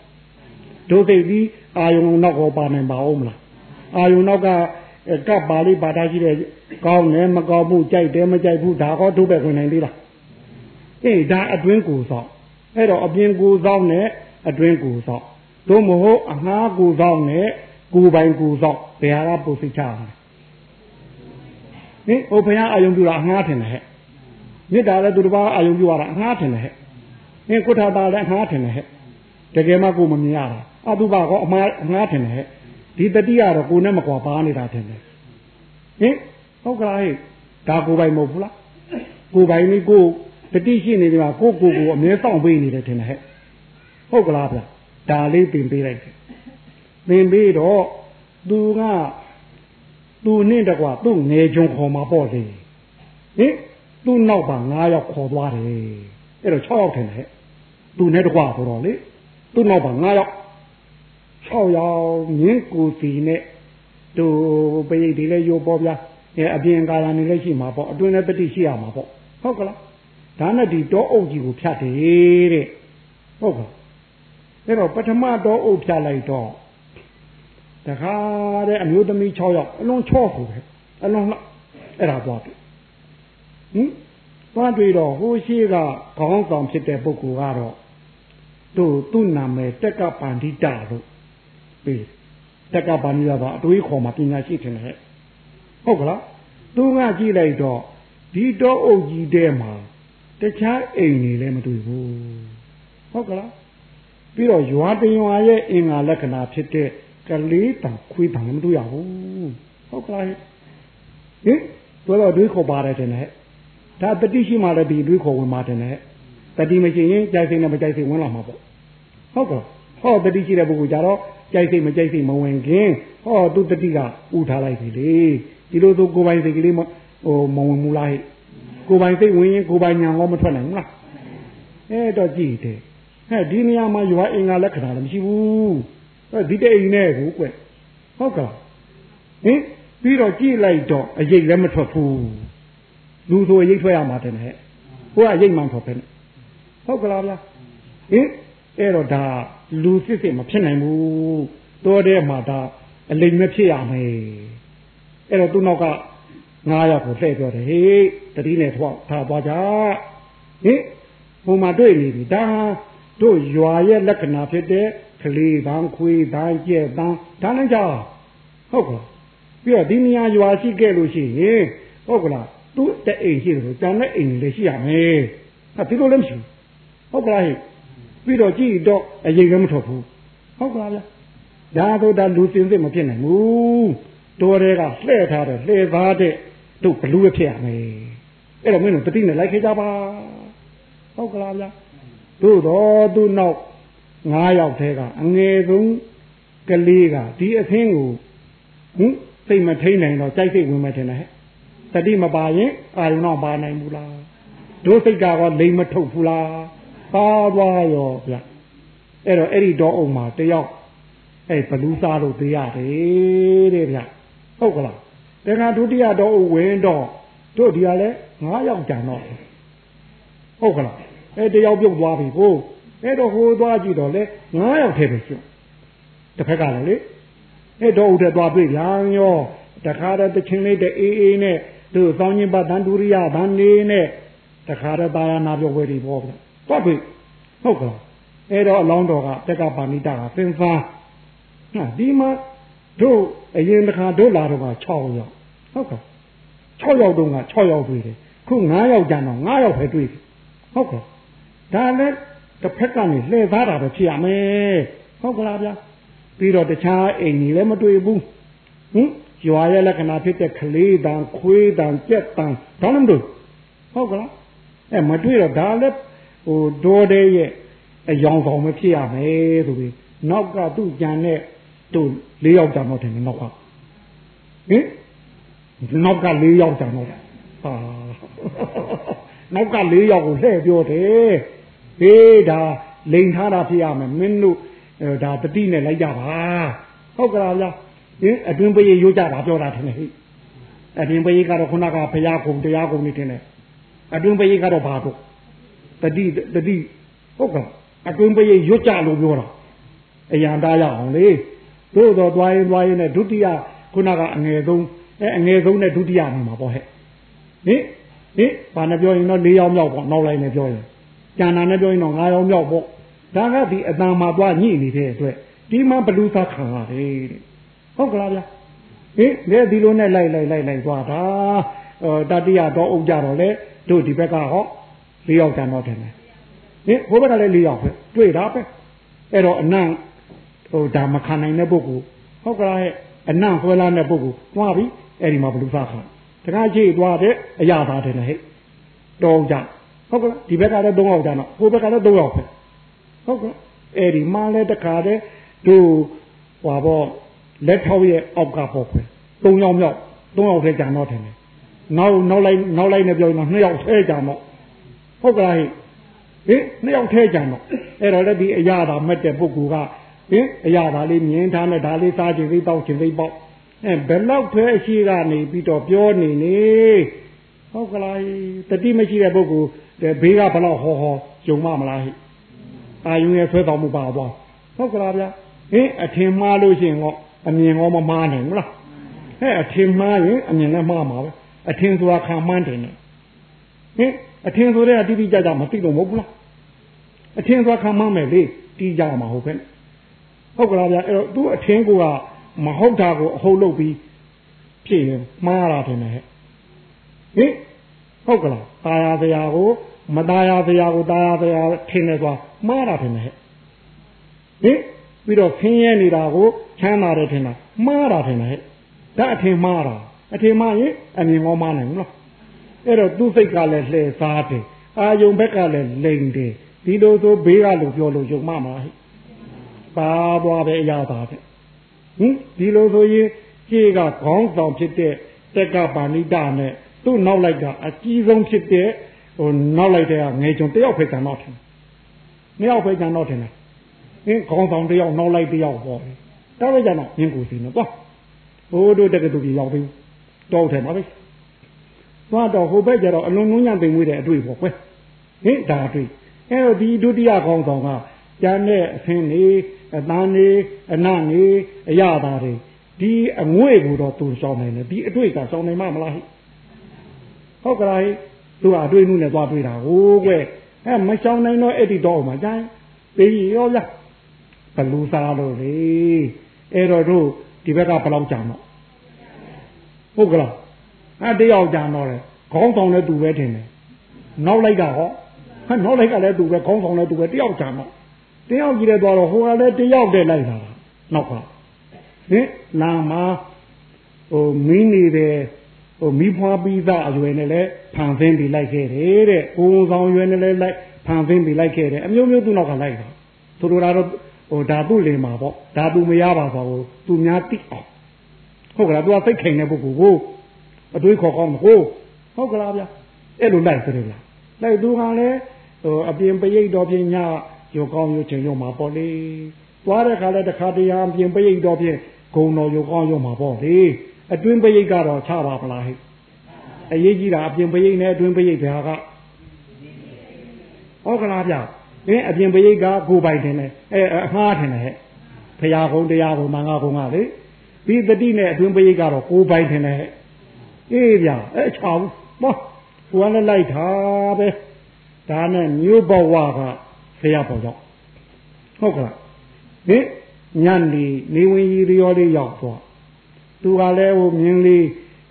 ဒုစိတ်ဒီအာယုံနောက်ကိုပါနိုင်ပါဦးမလားအာယုံနောက်ကကပ်ပါဠိပါဠိရှိတဲ့ကောင်းတယ်မကောင်းဘူးကြိုက်တယ်မကြိုက်ဘူးဒါဟောထုတ်ပဲခွင်နိုင်သေးလားအေးဒါအတွင်းကိုစောက်အဲ့တော့အပြင်ကိုစောက်နဲ့အတွင်းကိုစောက် တို့မဟုတ်အငှားကိုစောက်နဲ့ကိုယ်ပိုင်ကိုစောက်ဘယ်ဟာကပုစိတ်ချတာဟင်ဟိုဘုရားအာယုံပြတာအငှားထင်တယ်ဟဲ့မေတ္တာလည်းသူတစ်ပါးအာယုံပြရတာအငှားထင်တယ်ဟဲ့ဟင်ကုထာတာလည်းအငှားထင်တယ်ဟဲ့တကယ်မှကိုမမြင်ရတာအတုပကောအမှားအငှားထင်တယ်ဟဲ့ဒီတတိကတော့ကိုနဲ့မကွာပါနေတာထင်တယ်ဟင်ဟုတ်ကလားဟဲ့ဒါကိုပိုင်မဟုတ်ဘူးလားကိုပိုင်นี่ကိုတတိရှိနေတယ်မှာကိုကိုကိုအမြဲစောင့်ပေးနေတယ်ထင်တယ်ဟဲ့ဟုတ်ကလားဗျ ဒါလေးပင်ပေးလိုက်တယ်ပင်ပေးတော့သူကသူနဲ့တကွာသူ့ငယ်ချုံခေါ်มาပေါ့လေဟင်သူ့နောက်ပါ9ယောက်ခေါ်သွားတယ်အဲ့တော့6ယောက်ထင်တယ်ဟဲ့သူနဲ့တကွာဆိုတော့လေသူ့နောက်ပါ9ယောက်6ယောက်မြင်းကိုစီနဲ့သူပိတ်ဒီလဲရိုးပေါ်ဗျာအဲအပြင်ကာလနေလဲရှိမှာပေါ့အတွင်းလည်းတတိရှိရမှာပေါ့ဟုတ်ကလားဒါနဲ့ဒီတောအုပ်ကြီးကိုဖြတ်တယ်တဲ့ဟုတ်ကဲ့ အဲ့တော့ပထမတောအုပ်ဖြတ်လိုက်တော့တခါတဲ့အမျိုးသမီး6ယောက်အလုံးချော့ကိုပဲအလုံးအဲ့ဒါသွားပြီဟင်သွားတွေ့တော့ဟိုရှိကခေါင်းဆောင်ဖြစ်တဲ့ပုဂ္ဂိုလ်ကတော့သူ့သူ့နာမည်တက်ကပန္တိတလို့ပြီးတက်ကပန္တိတကအတွေးခေါ်မှာပညာရှိတယ်ဟဲ့ဟုတ်ကလားသူကကြည့်လိုက်တော့ဒီတော့အုပ်ကြီးတဲမှာတခြားအိမ်တွေလည်းမတွေ့ဘူးဟုတ်ကလား ပြီးတော့ရွာတရွာရဲ့အင်္ဂါလက္ခဏာဖြစ်တဲ့ကလေးတံခွေးတံလည်းမတွေ့ရဘူးဟုတ်ကလားဟင်တို့တော့တွေးခေါ်ပါတယ်တဲ့နဲ့ဒါတတိရှိမှလည်းဒီတွေးခေါ်ဝင်ပါတယ်နဲ့တတိမရှိရင်ကြိုက်စိတ်နဲ့မကြိုက်စိတ်ဝင်လာမှာပေါ့ဟုတ်ကဲ့ဟောတတိရှိတဲ့ပုဂ္ဂိုလ်ကြတော့ကြိုက်စိတ်မကြိုက်စိတ်မဝင်ခင်ဟောသူတတိကဥထားလိုက်ပြီလေဒီလိုဆိုကိုယ်ပိုင်စိတ်ကလေးမဟိုမဝင်ဘူးလားဟဲ့ကိုယ်ပိုင်စိတ်ဝင်ရင်ကိုယ်ပိုင်ညာဟောမထွက်နိုင်ဘူးလားအဲတော့ကြည့်တယ် ဟဲ့ဒီနေရာမှာရွာအင်္ဂါလက္ခဏာလည်းမရှိဘူးအဲဒီတဲ့အိမ်နဲ့ကိုကွဟုတ်ကလားဟင်ပြီးတော့ကြည့်လိုက်တော့အရေးလည်းမထွက်ဘူးလူဆိုအရေးထွက်ရမှာတယ်ဟဲ့ဟိုကအရေးမှန်ထွက်ပဲဟုတ်ကလားဗျာဟင်အဲ့တော့ဒါလူစစ်စစ်မဖြစ်နိုင်ဘူးတော်တဲ့မှာဒါအလိမ်မဖြစ်ရမယ်အဲ့တော့သူနောက်ကငါးယောက်ကိုလှည့်ပြောတယ်ဟေးတတိနဲ့ထွားထားသွားကြဟင်ဟိုမှာတွေ့နေပြီဒါ တို့ရွာရဲ့လက္ခဏာဖြစ်တဲ့ကလေးတန်းခွေးတန်းကျက်တန်းဒါလည်းကြောက်ဟုတ်ကလားပြီးတော့ဒီနေရာရွာရှိခဲ့လို့ရှိရင်ဟုတ်ကလားသူ့တဲ့အိမ်ရှိတယ်ဆိုကျန်တဲ့အိမ်လည်းရှိရမယ်ဟာဒီလိုလည်းမရှိဘူးဟုတ်ကလားဟဲ့ပြီးတော့ကြည့်တော့အရေးကမထွက်ဘူးဟုတ်ကလားဗျာဒါဆိုဒါလူစင်စစ်မဖြစ်နိုင်ဘူးတော်တွေကလှည့်ထားတယ်လှည့်သားတဲ့တို့ဘလူးဖြစ်ရမယ်အဲ့တော့မင်းတို့တတိနဲ့လိုက်ခဲ့ကြပါဟုတ်ကလားဗျာ တို့တော့သူ့နောက်9ယောက်ထဲကအငယ်ဆုံးကလေးကဒီအသင်းကိုဟင်စိတ်မထိန်နိုင်တော့ကြိုက်စိတ်ဝင်မထင်နဲ့တတိမပါရင်အာရုံတော့ပါနိုင်ဘူးလားတို့စိတ်ကတော့လိမ်မထုတ်ဘူးလားပါသွားရောဗျအဲ့တော့အဲ့ဒီတော့အုံမှာတယောက်အဲ့ဘလူးစားလို့သေးရတယ်တဲ့ဗျဟုတ်ကလားတခါဒုတိယတော့ဝင်တော့တို့ဒီကလည်း9ယောက်ကြံတော့ဟုတ်ကလား အဲ့တယောက်ပြုတ်သွားပြီကိုအဲ့တော့ဟိုသွားကြည့်တော့လေ9ယောက်ထဲပဲရှိတစ်ဖက်ကလည်းလေအဲ့တော့ဦးတဲ့သွားတွေ့ပြန်ရောတခါတည်းတချင်းလေးတအေးအေးနဲ့သူ့သောင်းချင်းပတ်တန်ဒုရိယဗန်နေနဲ့တခါတည်းတာယာနာပြောဝဲဒီပေါ့ဗျသွားပြီဟုတ်ကလားအဲ့တော့အလောင်းတော်ကတက်ကပါဏိတာကသင်္သာဟာဒီမှာတို့အရင်တခါတို့လာတော့က6ယောက်ဟုတ်ကဲ့6ယောက်တုန်းက6ယောက်တွေ့တယ်ခု9ယောက်ကြံတော့9ယောက်ပဲတွေ့တယ်ဟုတ်ကဲ့ ဒါလည်းတစ်ဖက်ကနေလှည့်သားတာပဲဖြစ်ရမယ်ဟုတ်ကလားဗျာဟပြီးတော့တခြားအိမ်ကြီးလည်းမတွေ့ဘူးဟင်ရွာရဲ့လက္ခဏာဖြစ်တဲ့ကလေးတန်ခွေးတန်ကြက်တန်ဒါလည်းမတွေ့ဟုတ်ကလားအဲမတွေ့တော့ဒါလည်းဟိုဒေါ်တဲ့ရဲ့အယောင်ဆောင်မဖြစ်ရမယ်ဆိုပြီးနောက်ကသူ့ကြံတဲ့တို့လေးယောက်ကြတော့တယ်နောက်ကဟင်နောက်ကလေးယောက်ကြတော့ဟာနောက်ကလေးယောက်ကိုလှည့်ပြောတယ် ဟေးဒါလိန်ထားတာဖြစ်ရမယ်မင်းတို့ဒါတတိနဲ့လိုက်ကြပါဟုတ်ကလားဗျာဟင်အတွင်ပရိရိုးကြတာပြောတာထင်တယ်ဟိအတွင်ပရိကတော့ခုနကဘုရားကုံတရားကုံနေတင်တယ်အတွင်ပရိကတော့ဘာတော့တတိတတိဟုတ်ကဲ့အတွင်ပရိရွတ်ကြလို့ပြောတာအရန်တားရအောင်လေတို့တော့သွားရင်သွားရင်နဲ့ဒုတိယခုနကအငယ်ဆုံးအဲအငယ်ဆုံးနဲ့ဒုတိယနေမှာပေါ့ဟဲ့ဟင်ဟင်ဘာနဲ့ပြောရင်တော့၄ယောက်မြောက်ပေါ့နောက်လိုက်နဲ့ပြောရင် ကျန်တာနဲ့ပြောရင်တော့၅ယောက်မြောက်ပေါ့ဒါကဒီအတန်မှာသွားညှိနေတဲ့အတွက်ဒီမှာဘလူသာခံရတယ်တဲ့ဟုတ်ကလားဗျာဟင်လေဒီလိုနဲ့လိုက်လိုက်လိုက်လိုက်သွားတာဟောတတိယတော့အုပ်ကြတော့လေတို့ဒီဘက်ကဟော၄ယောက်တန်တော့တယ်ဟင်ဘိုးဘက်ကလည်း၄ယောက်ပဲတွေ့တာပဲအဲ့တော့အနံ့ဟိုဒါမခံနိုင်တဲ့ပုဂ္ဂိုလ်ဟုတ်ကလားဟဲ့အနံ့ဆွဲလာတဲ့ပုဂ္ဂိုလ်သွားပြီအဲ့ဒီမှာဘလူသာခံတခါကြည့်သွားတဲ့အရာသားတယ်ဟဲ့တော်ကြ ဟုတ်ကဲ့ဒီဘက်ကလည်း၃ယောက်ကြတော့ဟိုဘက်ကလည်း၃ယောက်ပဲဟုတ်ကဲ့အဲ့ဒီမှလည်းတခါတည်းတို့ဟွာပေါ့လက်ထောက်ရဲ့အောက်ကပေါ့ခွဲ၃ယောက်မြောက်၃ယောက်ထဲကြံတော့တယ်နောက်နောက်လိုက်နောက်လိုက်နဲ့ပြောရင်တော့၂ယောက်ထဲကြံတော့ဟုတ်ကဲ့ဟဲ့ဟင်နှစ်ယောက်ထဲကြံတော့အဲ့တော့လည်းဒီအရာသာမက်တဲ့ပုဂ္ဂိုလ်ကဟင်အရာသာလေးမြင်ထားနဲ့ဒါလေးစားခြင်းသိတောက်ခြင်းသိပေါ့အဲဘယ်လောက်ထဲအရှိကနေပြီးတော့ပြောနေနေဟုတ်ကလားတတိမရှိတဲ့ပုဂ္ဂိုလ် တဲ့ဘေးကဘလောက်ဟောဟောယုံမမလားဟိအာယုံရဲ့ဆွဲတော်မှုပါသွားဟုတ်ကလားဗျာဟင်းအထင်မှားလို့ရှိရင်တော့အမြင်ရောမမှားနိုင်ဘူးလားဟဲ့အထင်မှားရင်အမြင်နဲ့မှားမှာပဲအထင်ဆိုတာခံမှန်းတယ်နဲ့ဟင်အထင်ဆိုတဲ့အတိအကျကြမသိတော့မဟုတ်ဘူးလားအထင်ဆိုတာခံမှန်းမယ်လေတီးကြမှာဟုတ်ပဲဟုတ်ကလားဗျာအဲ့တော့သူအထင်ကမဟုတ်တာကိုအဟုတ်လုပ်ပြီးဖြစ်ရင်မှားတာတယ်နဲ့ဟင်ဟုတ်ကလားပါရစရာကို မตายာတရားကိုตายာတရားထင်တယ်ဆိုတာမှားတာတယ်နဲ့ဟဲ့ဟင်ပြီးတော့ခင်းရဲနေတာကိုချမ်းသာတယ်ထင်တာမှားတာထင်တယ်ဟဲ့ဒါအထင်မှားတာအထင်မှားရင်အမြင်ကောမှားနိုင်ဘူးလားအဲ့တော့သူ့စိတ်ကလည်းလှည့်စားတယ်အာယုံဘက်ကလည်းလိန်တယ်ဒီလိုဆိုဘေးကလို့ပြောလို့ယုံမှားမှာဟဲ့ပါသွားပဲအရာပါပဲဟင်ဒီလိုဆိုရင်ခြေကခေါင်းဆောင်ဖြစ်တဲ့တက်ကပါဏိတနဲ့သူ့နောက်လိုက်ကအကြီးဆုံးဖြစ်တဲ့ ဟိုနောက်လိုက်တဲ့ငယ်ကျွန်တယောက်ဖိတ်ကန်တော့တယ်နှစ်ယောက်ဖိတ်ကန်တော့တယ်အင်းခေါင်းဆောင်တယောက်နောက်လိုက်တယောက်ပေါ့ဒါပဲကြတော့ညင်ကိုစီနော်သွားဟိုတို့တက္ကသိုလ်ကြီးရောက်ပြီတော့တယ်ပါပဲသွားတော့ဟိုဘက်ကျတော့အလွန်နုံညံ့ပင်မွေးတဲ့အတွေ့ပေါ့ကွယ်ဟင်ဒါအတွေ့အဲ့တော့ဒီဒုတိယခေါင်းဆောင်ကကျန်တဲ့အဆင်းနေအတန်းနေအနနေအရသာတွေဒီအငွေ့ကိုတော့သူရှောင်းနိုင်တယ်ဒီအတွေ့ကရှောင်းနိုင်မှာမလားဟိဟုတ်ကလားဟိ သူကအတွေ့မှုနဲ့သွားတွေ့တာဟိုးကွယ်အဲမရှောင်းနိုင်တော့အဲ့ဒီတော့မှကျန်ပြီးရောလားဘလူစားလို့လေအဲ့တော့တို့ဒီဘက်ကဘယ်လောက်ကြံတော့ဟုတ်ကလားအဲတယောက်ကြံတော့တယ်ခေါင်းဆောင်လည်းသူပဲထင်တယ်နောက်လိုက်ကဟောဟာနောက်လိုက်ကလည်းသူပဲခေါင်းဆောင်လည်းသူပဲတယောက်ကြံတော့တယောက်ကြီးလည်းသွားတော့ဟိုကလည်းတယောက်တည်းလိုက်လာတာနောက်ကဟင်လာမှာဟိုမင်းနေတယ် ဟိုမိဖွားပြီးသားအရွယ်နဲ့လည်းဖန်ဆင်းပြီးလိုက်ခဲ့တယ်တဲ့။ကိုယ်ဆောင်ရွယ်နဲ့လည်းလိုက်ဖန်ဆင်းပြီးလိုက်ခဲ့တယ်။အမျိုးမျိုးသူ့နောက်ကလိုက်တာ။ဆိုလိုတာတော့ဟိုဓာတုလင်မှာပေါ့။ဓာတုမရပါဘူးကိုသူများသိအောင်။ဟုတ်ကလား။ तू ကစိတ်ခိုင်တဲ့ပုဂ္ဂိုလ်ကိုအတွေးခေါ်ကောင်းမဟုတ်ဟုတ်ကလားဗျာ။အဲ့လိုလိုက်ကြတယ်လား။လိုက်သူကလည်းဟိုအပြင်ပရိတ်တော်ပြင်ညရုပ်ကောင်းရုပ်ချင်ရုံမှာပေါ့လေ။သွားတဲ့ခါလဲတခါတရံအပြင်ပရိတ်တော်ပြင်ဂုံတော်ရုပ်ကောင်းရုံမှာပေါ့လေ။ အတွင်းပရိတ်ကတော့ချပါမလားဟဲ့။အရေးကြီးတာအပြင်ပရိတ်နဲ့အတွင်းပရိတ်ဘာကဟုတ်ကလားဗျ။အင်းအပြင်ပရိတ်ကကိုပိုင်တယ်နဲ့အဲအမှားတယ်နဲ့ဟဲ့။ဖရာကုံတရားကုံမင်္ဂကုံကလေ။ဒီတတိနဲ့အတွင်းပရိတ်ကတော့ကိုပိုင်တယ်နဲ့ဟဲ့။အေးဗျအဲချောင်းမောဟိုကလည်းလိုက်တာပဲ။ဒါနဲ့မြို့ဘဝကဖရာပေါ်တော့ဟုတ်ကလားဟင်ညနေနေဝင်ရီရောလေးရောက်သွား သူကလည်းဟိုမြင်းလေး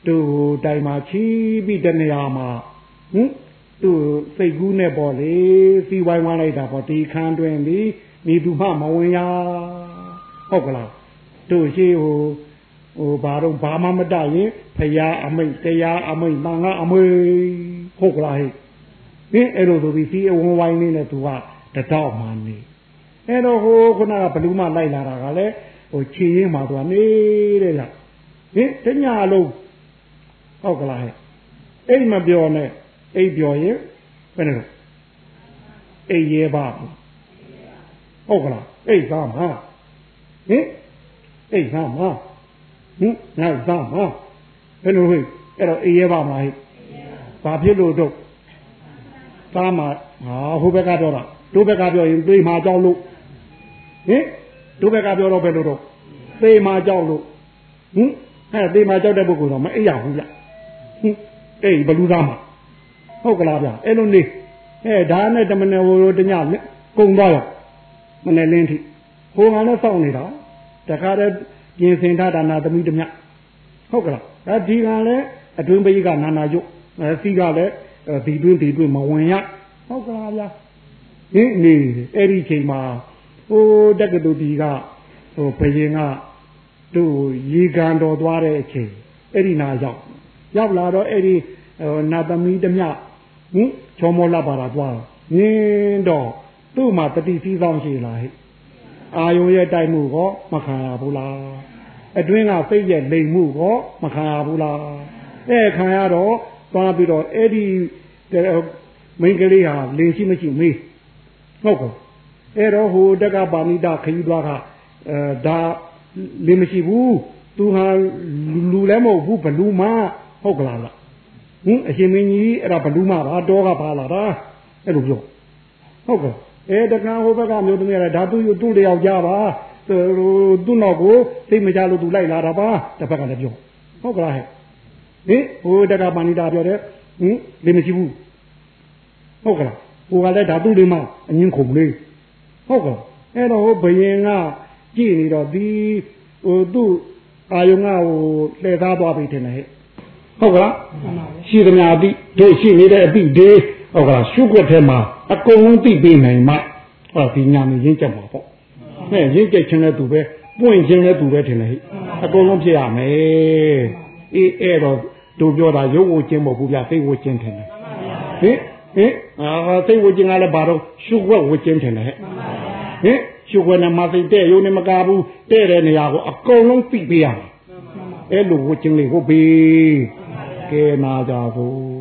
သူ့ဟိုတိုင်မှာချီးပြီးတနေရာမှာဟင်သူ့စိတ်ကူးနဲ့ပေါ့လေစီဝိုင်းဝိုင်းလိုက်တာပေါ့ဒီခန်းတွင်ဒီမိသူမှမဝင်ရဟုတ်ကလားတို့ရှိဟိုဟိုဘာတော့ဘာမှမတတ်ရင်ဖရာအမိတ်တရားအမိတ်မင်္ဂအမိတ်ဟုတ်ကလားဟဲ့ဟင်အဲ့လိုဆိုပြီးစီအဝန်းဝိုင်းလေးနဲ့သူကတတော့မှနေအဲ့တော့ဟိုခုနကဘလူးမလိုက်လာတာကလည်းဟိုခြေရင်းမှာသူနေတဲ့လား ဟင်တညလုံးဟုတ်ကလားဟဲ့အိမ်မပြောနဲ့အိမ်ပြောရင်ဘယ်နဲ့တော့အိမ်ရဲပါဟုတ်ကလားအိမ်သားမှာဟင်အိမ်သားမှာဟင်ငါသားမှာဘယ်လိုဟဲ့အဲ့တော့အိမ်ရဲပါမလားဟဲ့ဘာဖြစ်လို့တော့သားမှာဟာဟိုဘက်ကပြောတာတို့ဘက်ကပြောရင်တွေးမှာကြောက်လို့ဟင်တို့ဘက်ကပြောတော့ဘယ်လိုတော့သေမှာကြောက်လို့ဟင် အဲ့သေမှာကြောက်တဲ့ပုဂ္ဂိုလ်တော့မအိပ်ရဘူးဗျဟင်အေးဘလူသားမှာဟုတ်ကလားဗျအဲ့လိုနေအဲဒါနဲ့တမနယ်ဟိုတညကုံသွားရောမနယ်လင်းထိဟိုငါနဲ့စောင့်နေတာတခါတည်းပြင်ဆင်ထားတာနာသမီးတမျဟုတ်ကလားဒါဒီကလည်းအတွင်းပိကနာနာရုပ်အဲစီကလည်းဒီတွင်းဒီတွင်းမဝင်ရဟုတ်ကလားဗျာဟင်းနေအဲ့ဒီချိန်မှာဟိုတက္ကသိုလ်ဒီကဟိုဘယင်က တို့ရေကန်တော်သွားတဲ့အချိန်အဲ့ဒီနာရောက်ရောက်လာတော့အဲ့ဒီဟိုနာသမီးတမျှဟင်ချောမောလာပါတာသွားငင်းတော့သူ့မှာတတိစည်းဆောင်ရှိလားဟဲ့အာယုံရဲ့တိုက်မှုကောမခံရဘူးလားအတွင်းကစိတ်ရဲ့လိမ်မှုကောမခံရဘူးလားအဲခံရတော့သွားပြီးတော့အဲ့ဒီမိန်းကလေးဟာလင်ရှိမရှိမေးဟုတ်ကောအဲ့တော့ဟိုတက်ကပါဏိတခရီးသွားကအဲဒါ လင်မရှိဘူးသူဟာလူလည်းမဟုတ်ဘူးဘလူးမဟုတ်ကလားလားဟင်အရှင်မင်းကြီးအဲ့ဒါဘလူးမပါတော့ကပါလာတာအဲ့လိုပြောဟုတ်ကဲ့အဲတကံဟိုဘက်ကမျိုးသမီးရဓာတုယသူ့တယောက်ကြပါသူ့နောက်ကိုသိမကြလို့သူလိုက်လာတာပါတစ်ဖက်ကလည်းပြောဟုတ်ကလားဟဲ့ဟင်ဟိုတကပါဏိတာပြောတယ်ဟင်လင်မရှိဘူးဟုတ်ကလားဟိုကလည်းဓာတုလေးမှအငင်းခုံလေးဟုတ်ကဲ့အဲ့တော့ဟိုဘယင်က ကြည့်နေတော့ဒီဟိုသူ့အာယုံကဟိုလှည့်သားသွားပြီထင်တယ်ဟဲ့ဟုတ်ကလားရှိသမျှအတိတို့ရှိနေတဲ့အတိတွေဟုတ်ကလားရှုွက်ထဲမှာအကုန်လုံးသိပေးနိုင်မှဟောဒီညာမရင်းချက်မှာပေါ့ဟဲ့ရင်းချက်ချင်းတဲ့သူပဲပွင့်ချင်းတဲ့သူပဲထင်တယ်ဟဲ့အကုန်လုံးဖြစ်ရမယ်အေးအဲ့တော့တို့ပြောတာရုပ်ဝချင်းမဟုတ်ဘူးဗျစိတ်ဝချင်းထင်တယ်ဟင်ဟင်အာစိတ်ဝချင်းကလည်းဘာတော့ရှုွက်ဝချင်းထင်တယ်ဟဲ့ဟင် ရှုွက်နဲ့မသိတဲ့ရုံနဲ့မကားဘူးတဲ့တဲ့နေရာကိုအကုန်လုံးသိပေးရမယ်အဲ့လိုဝချင်းလေးကိုပေးကဲနာကြဖို့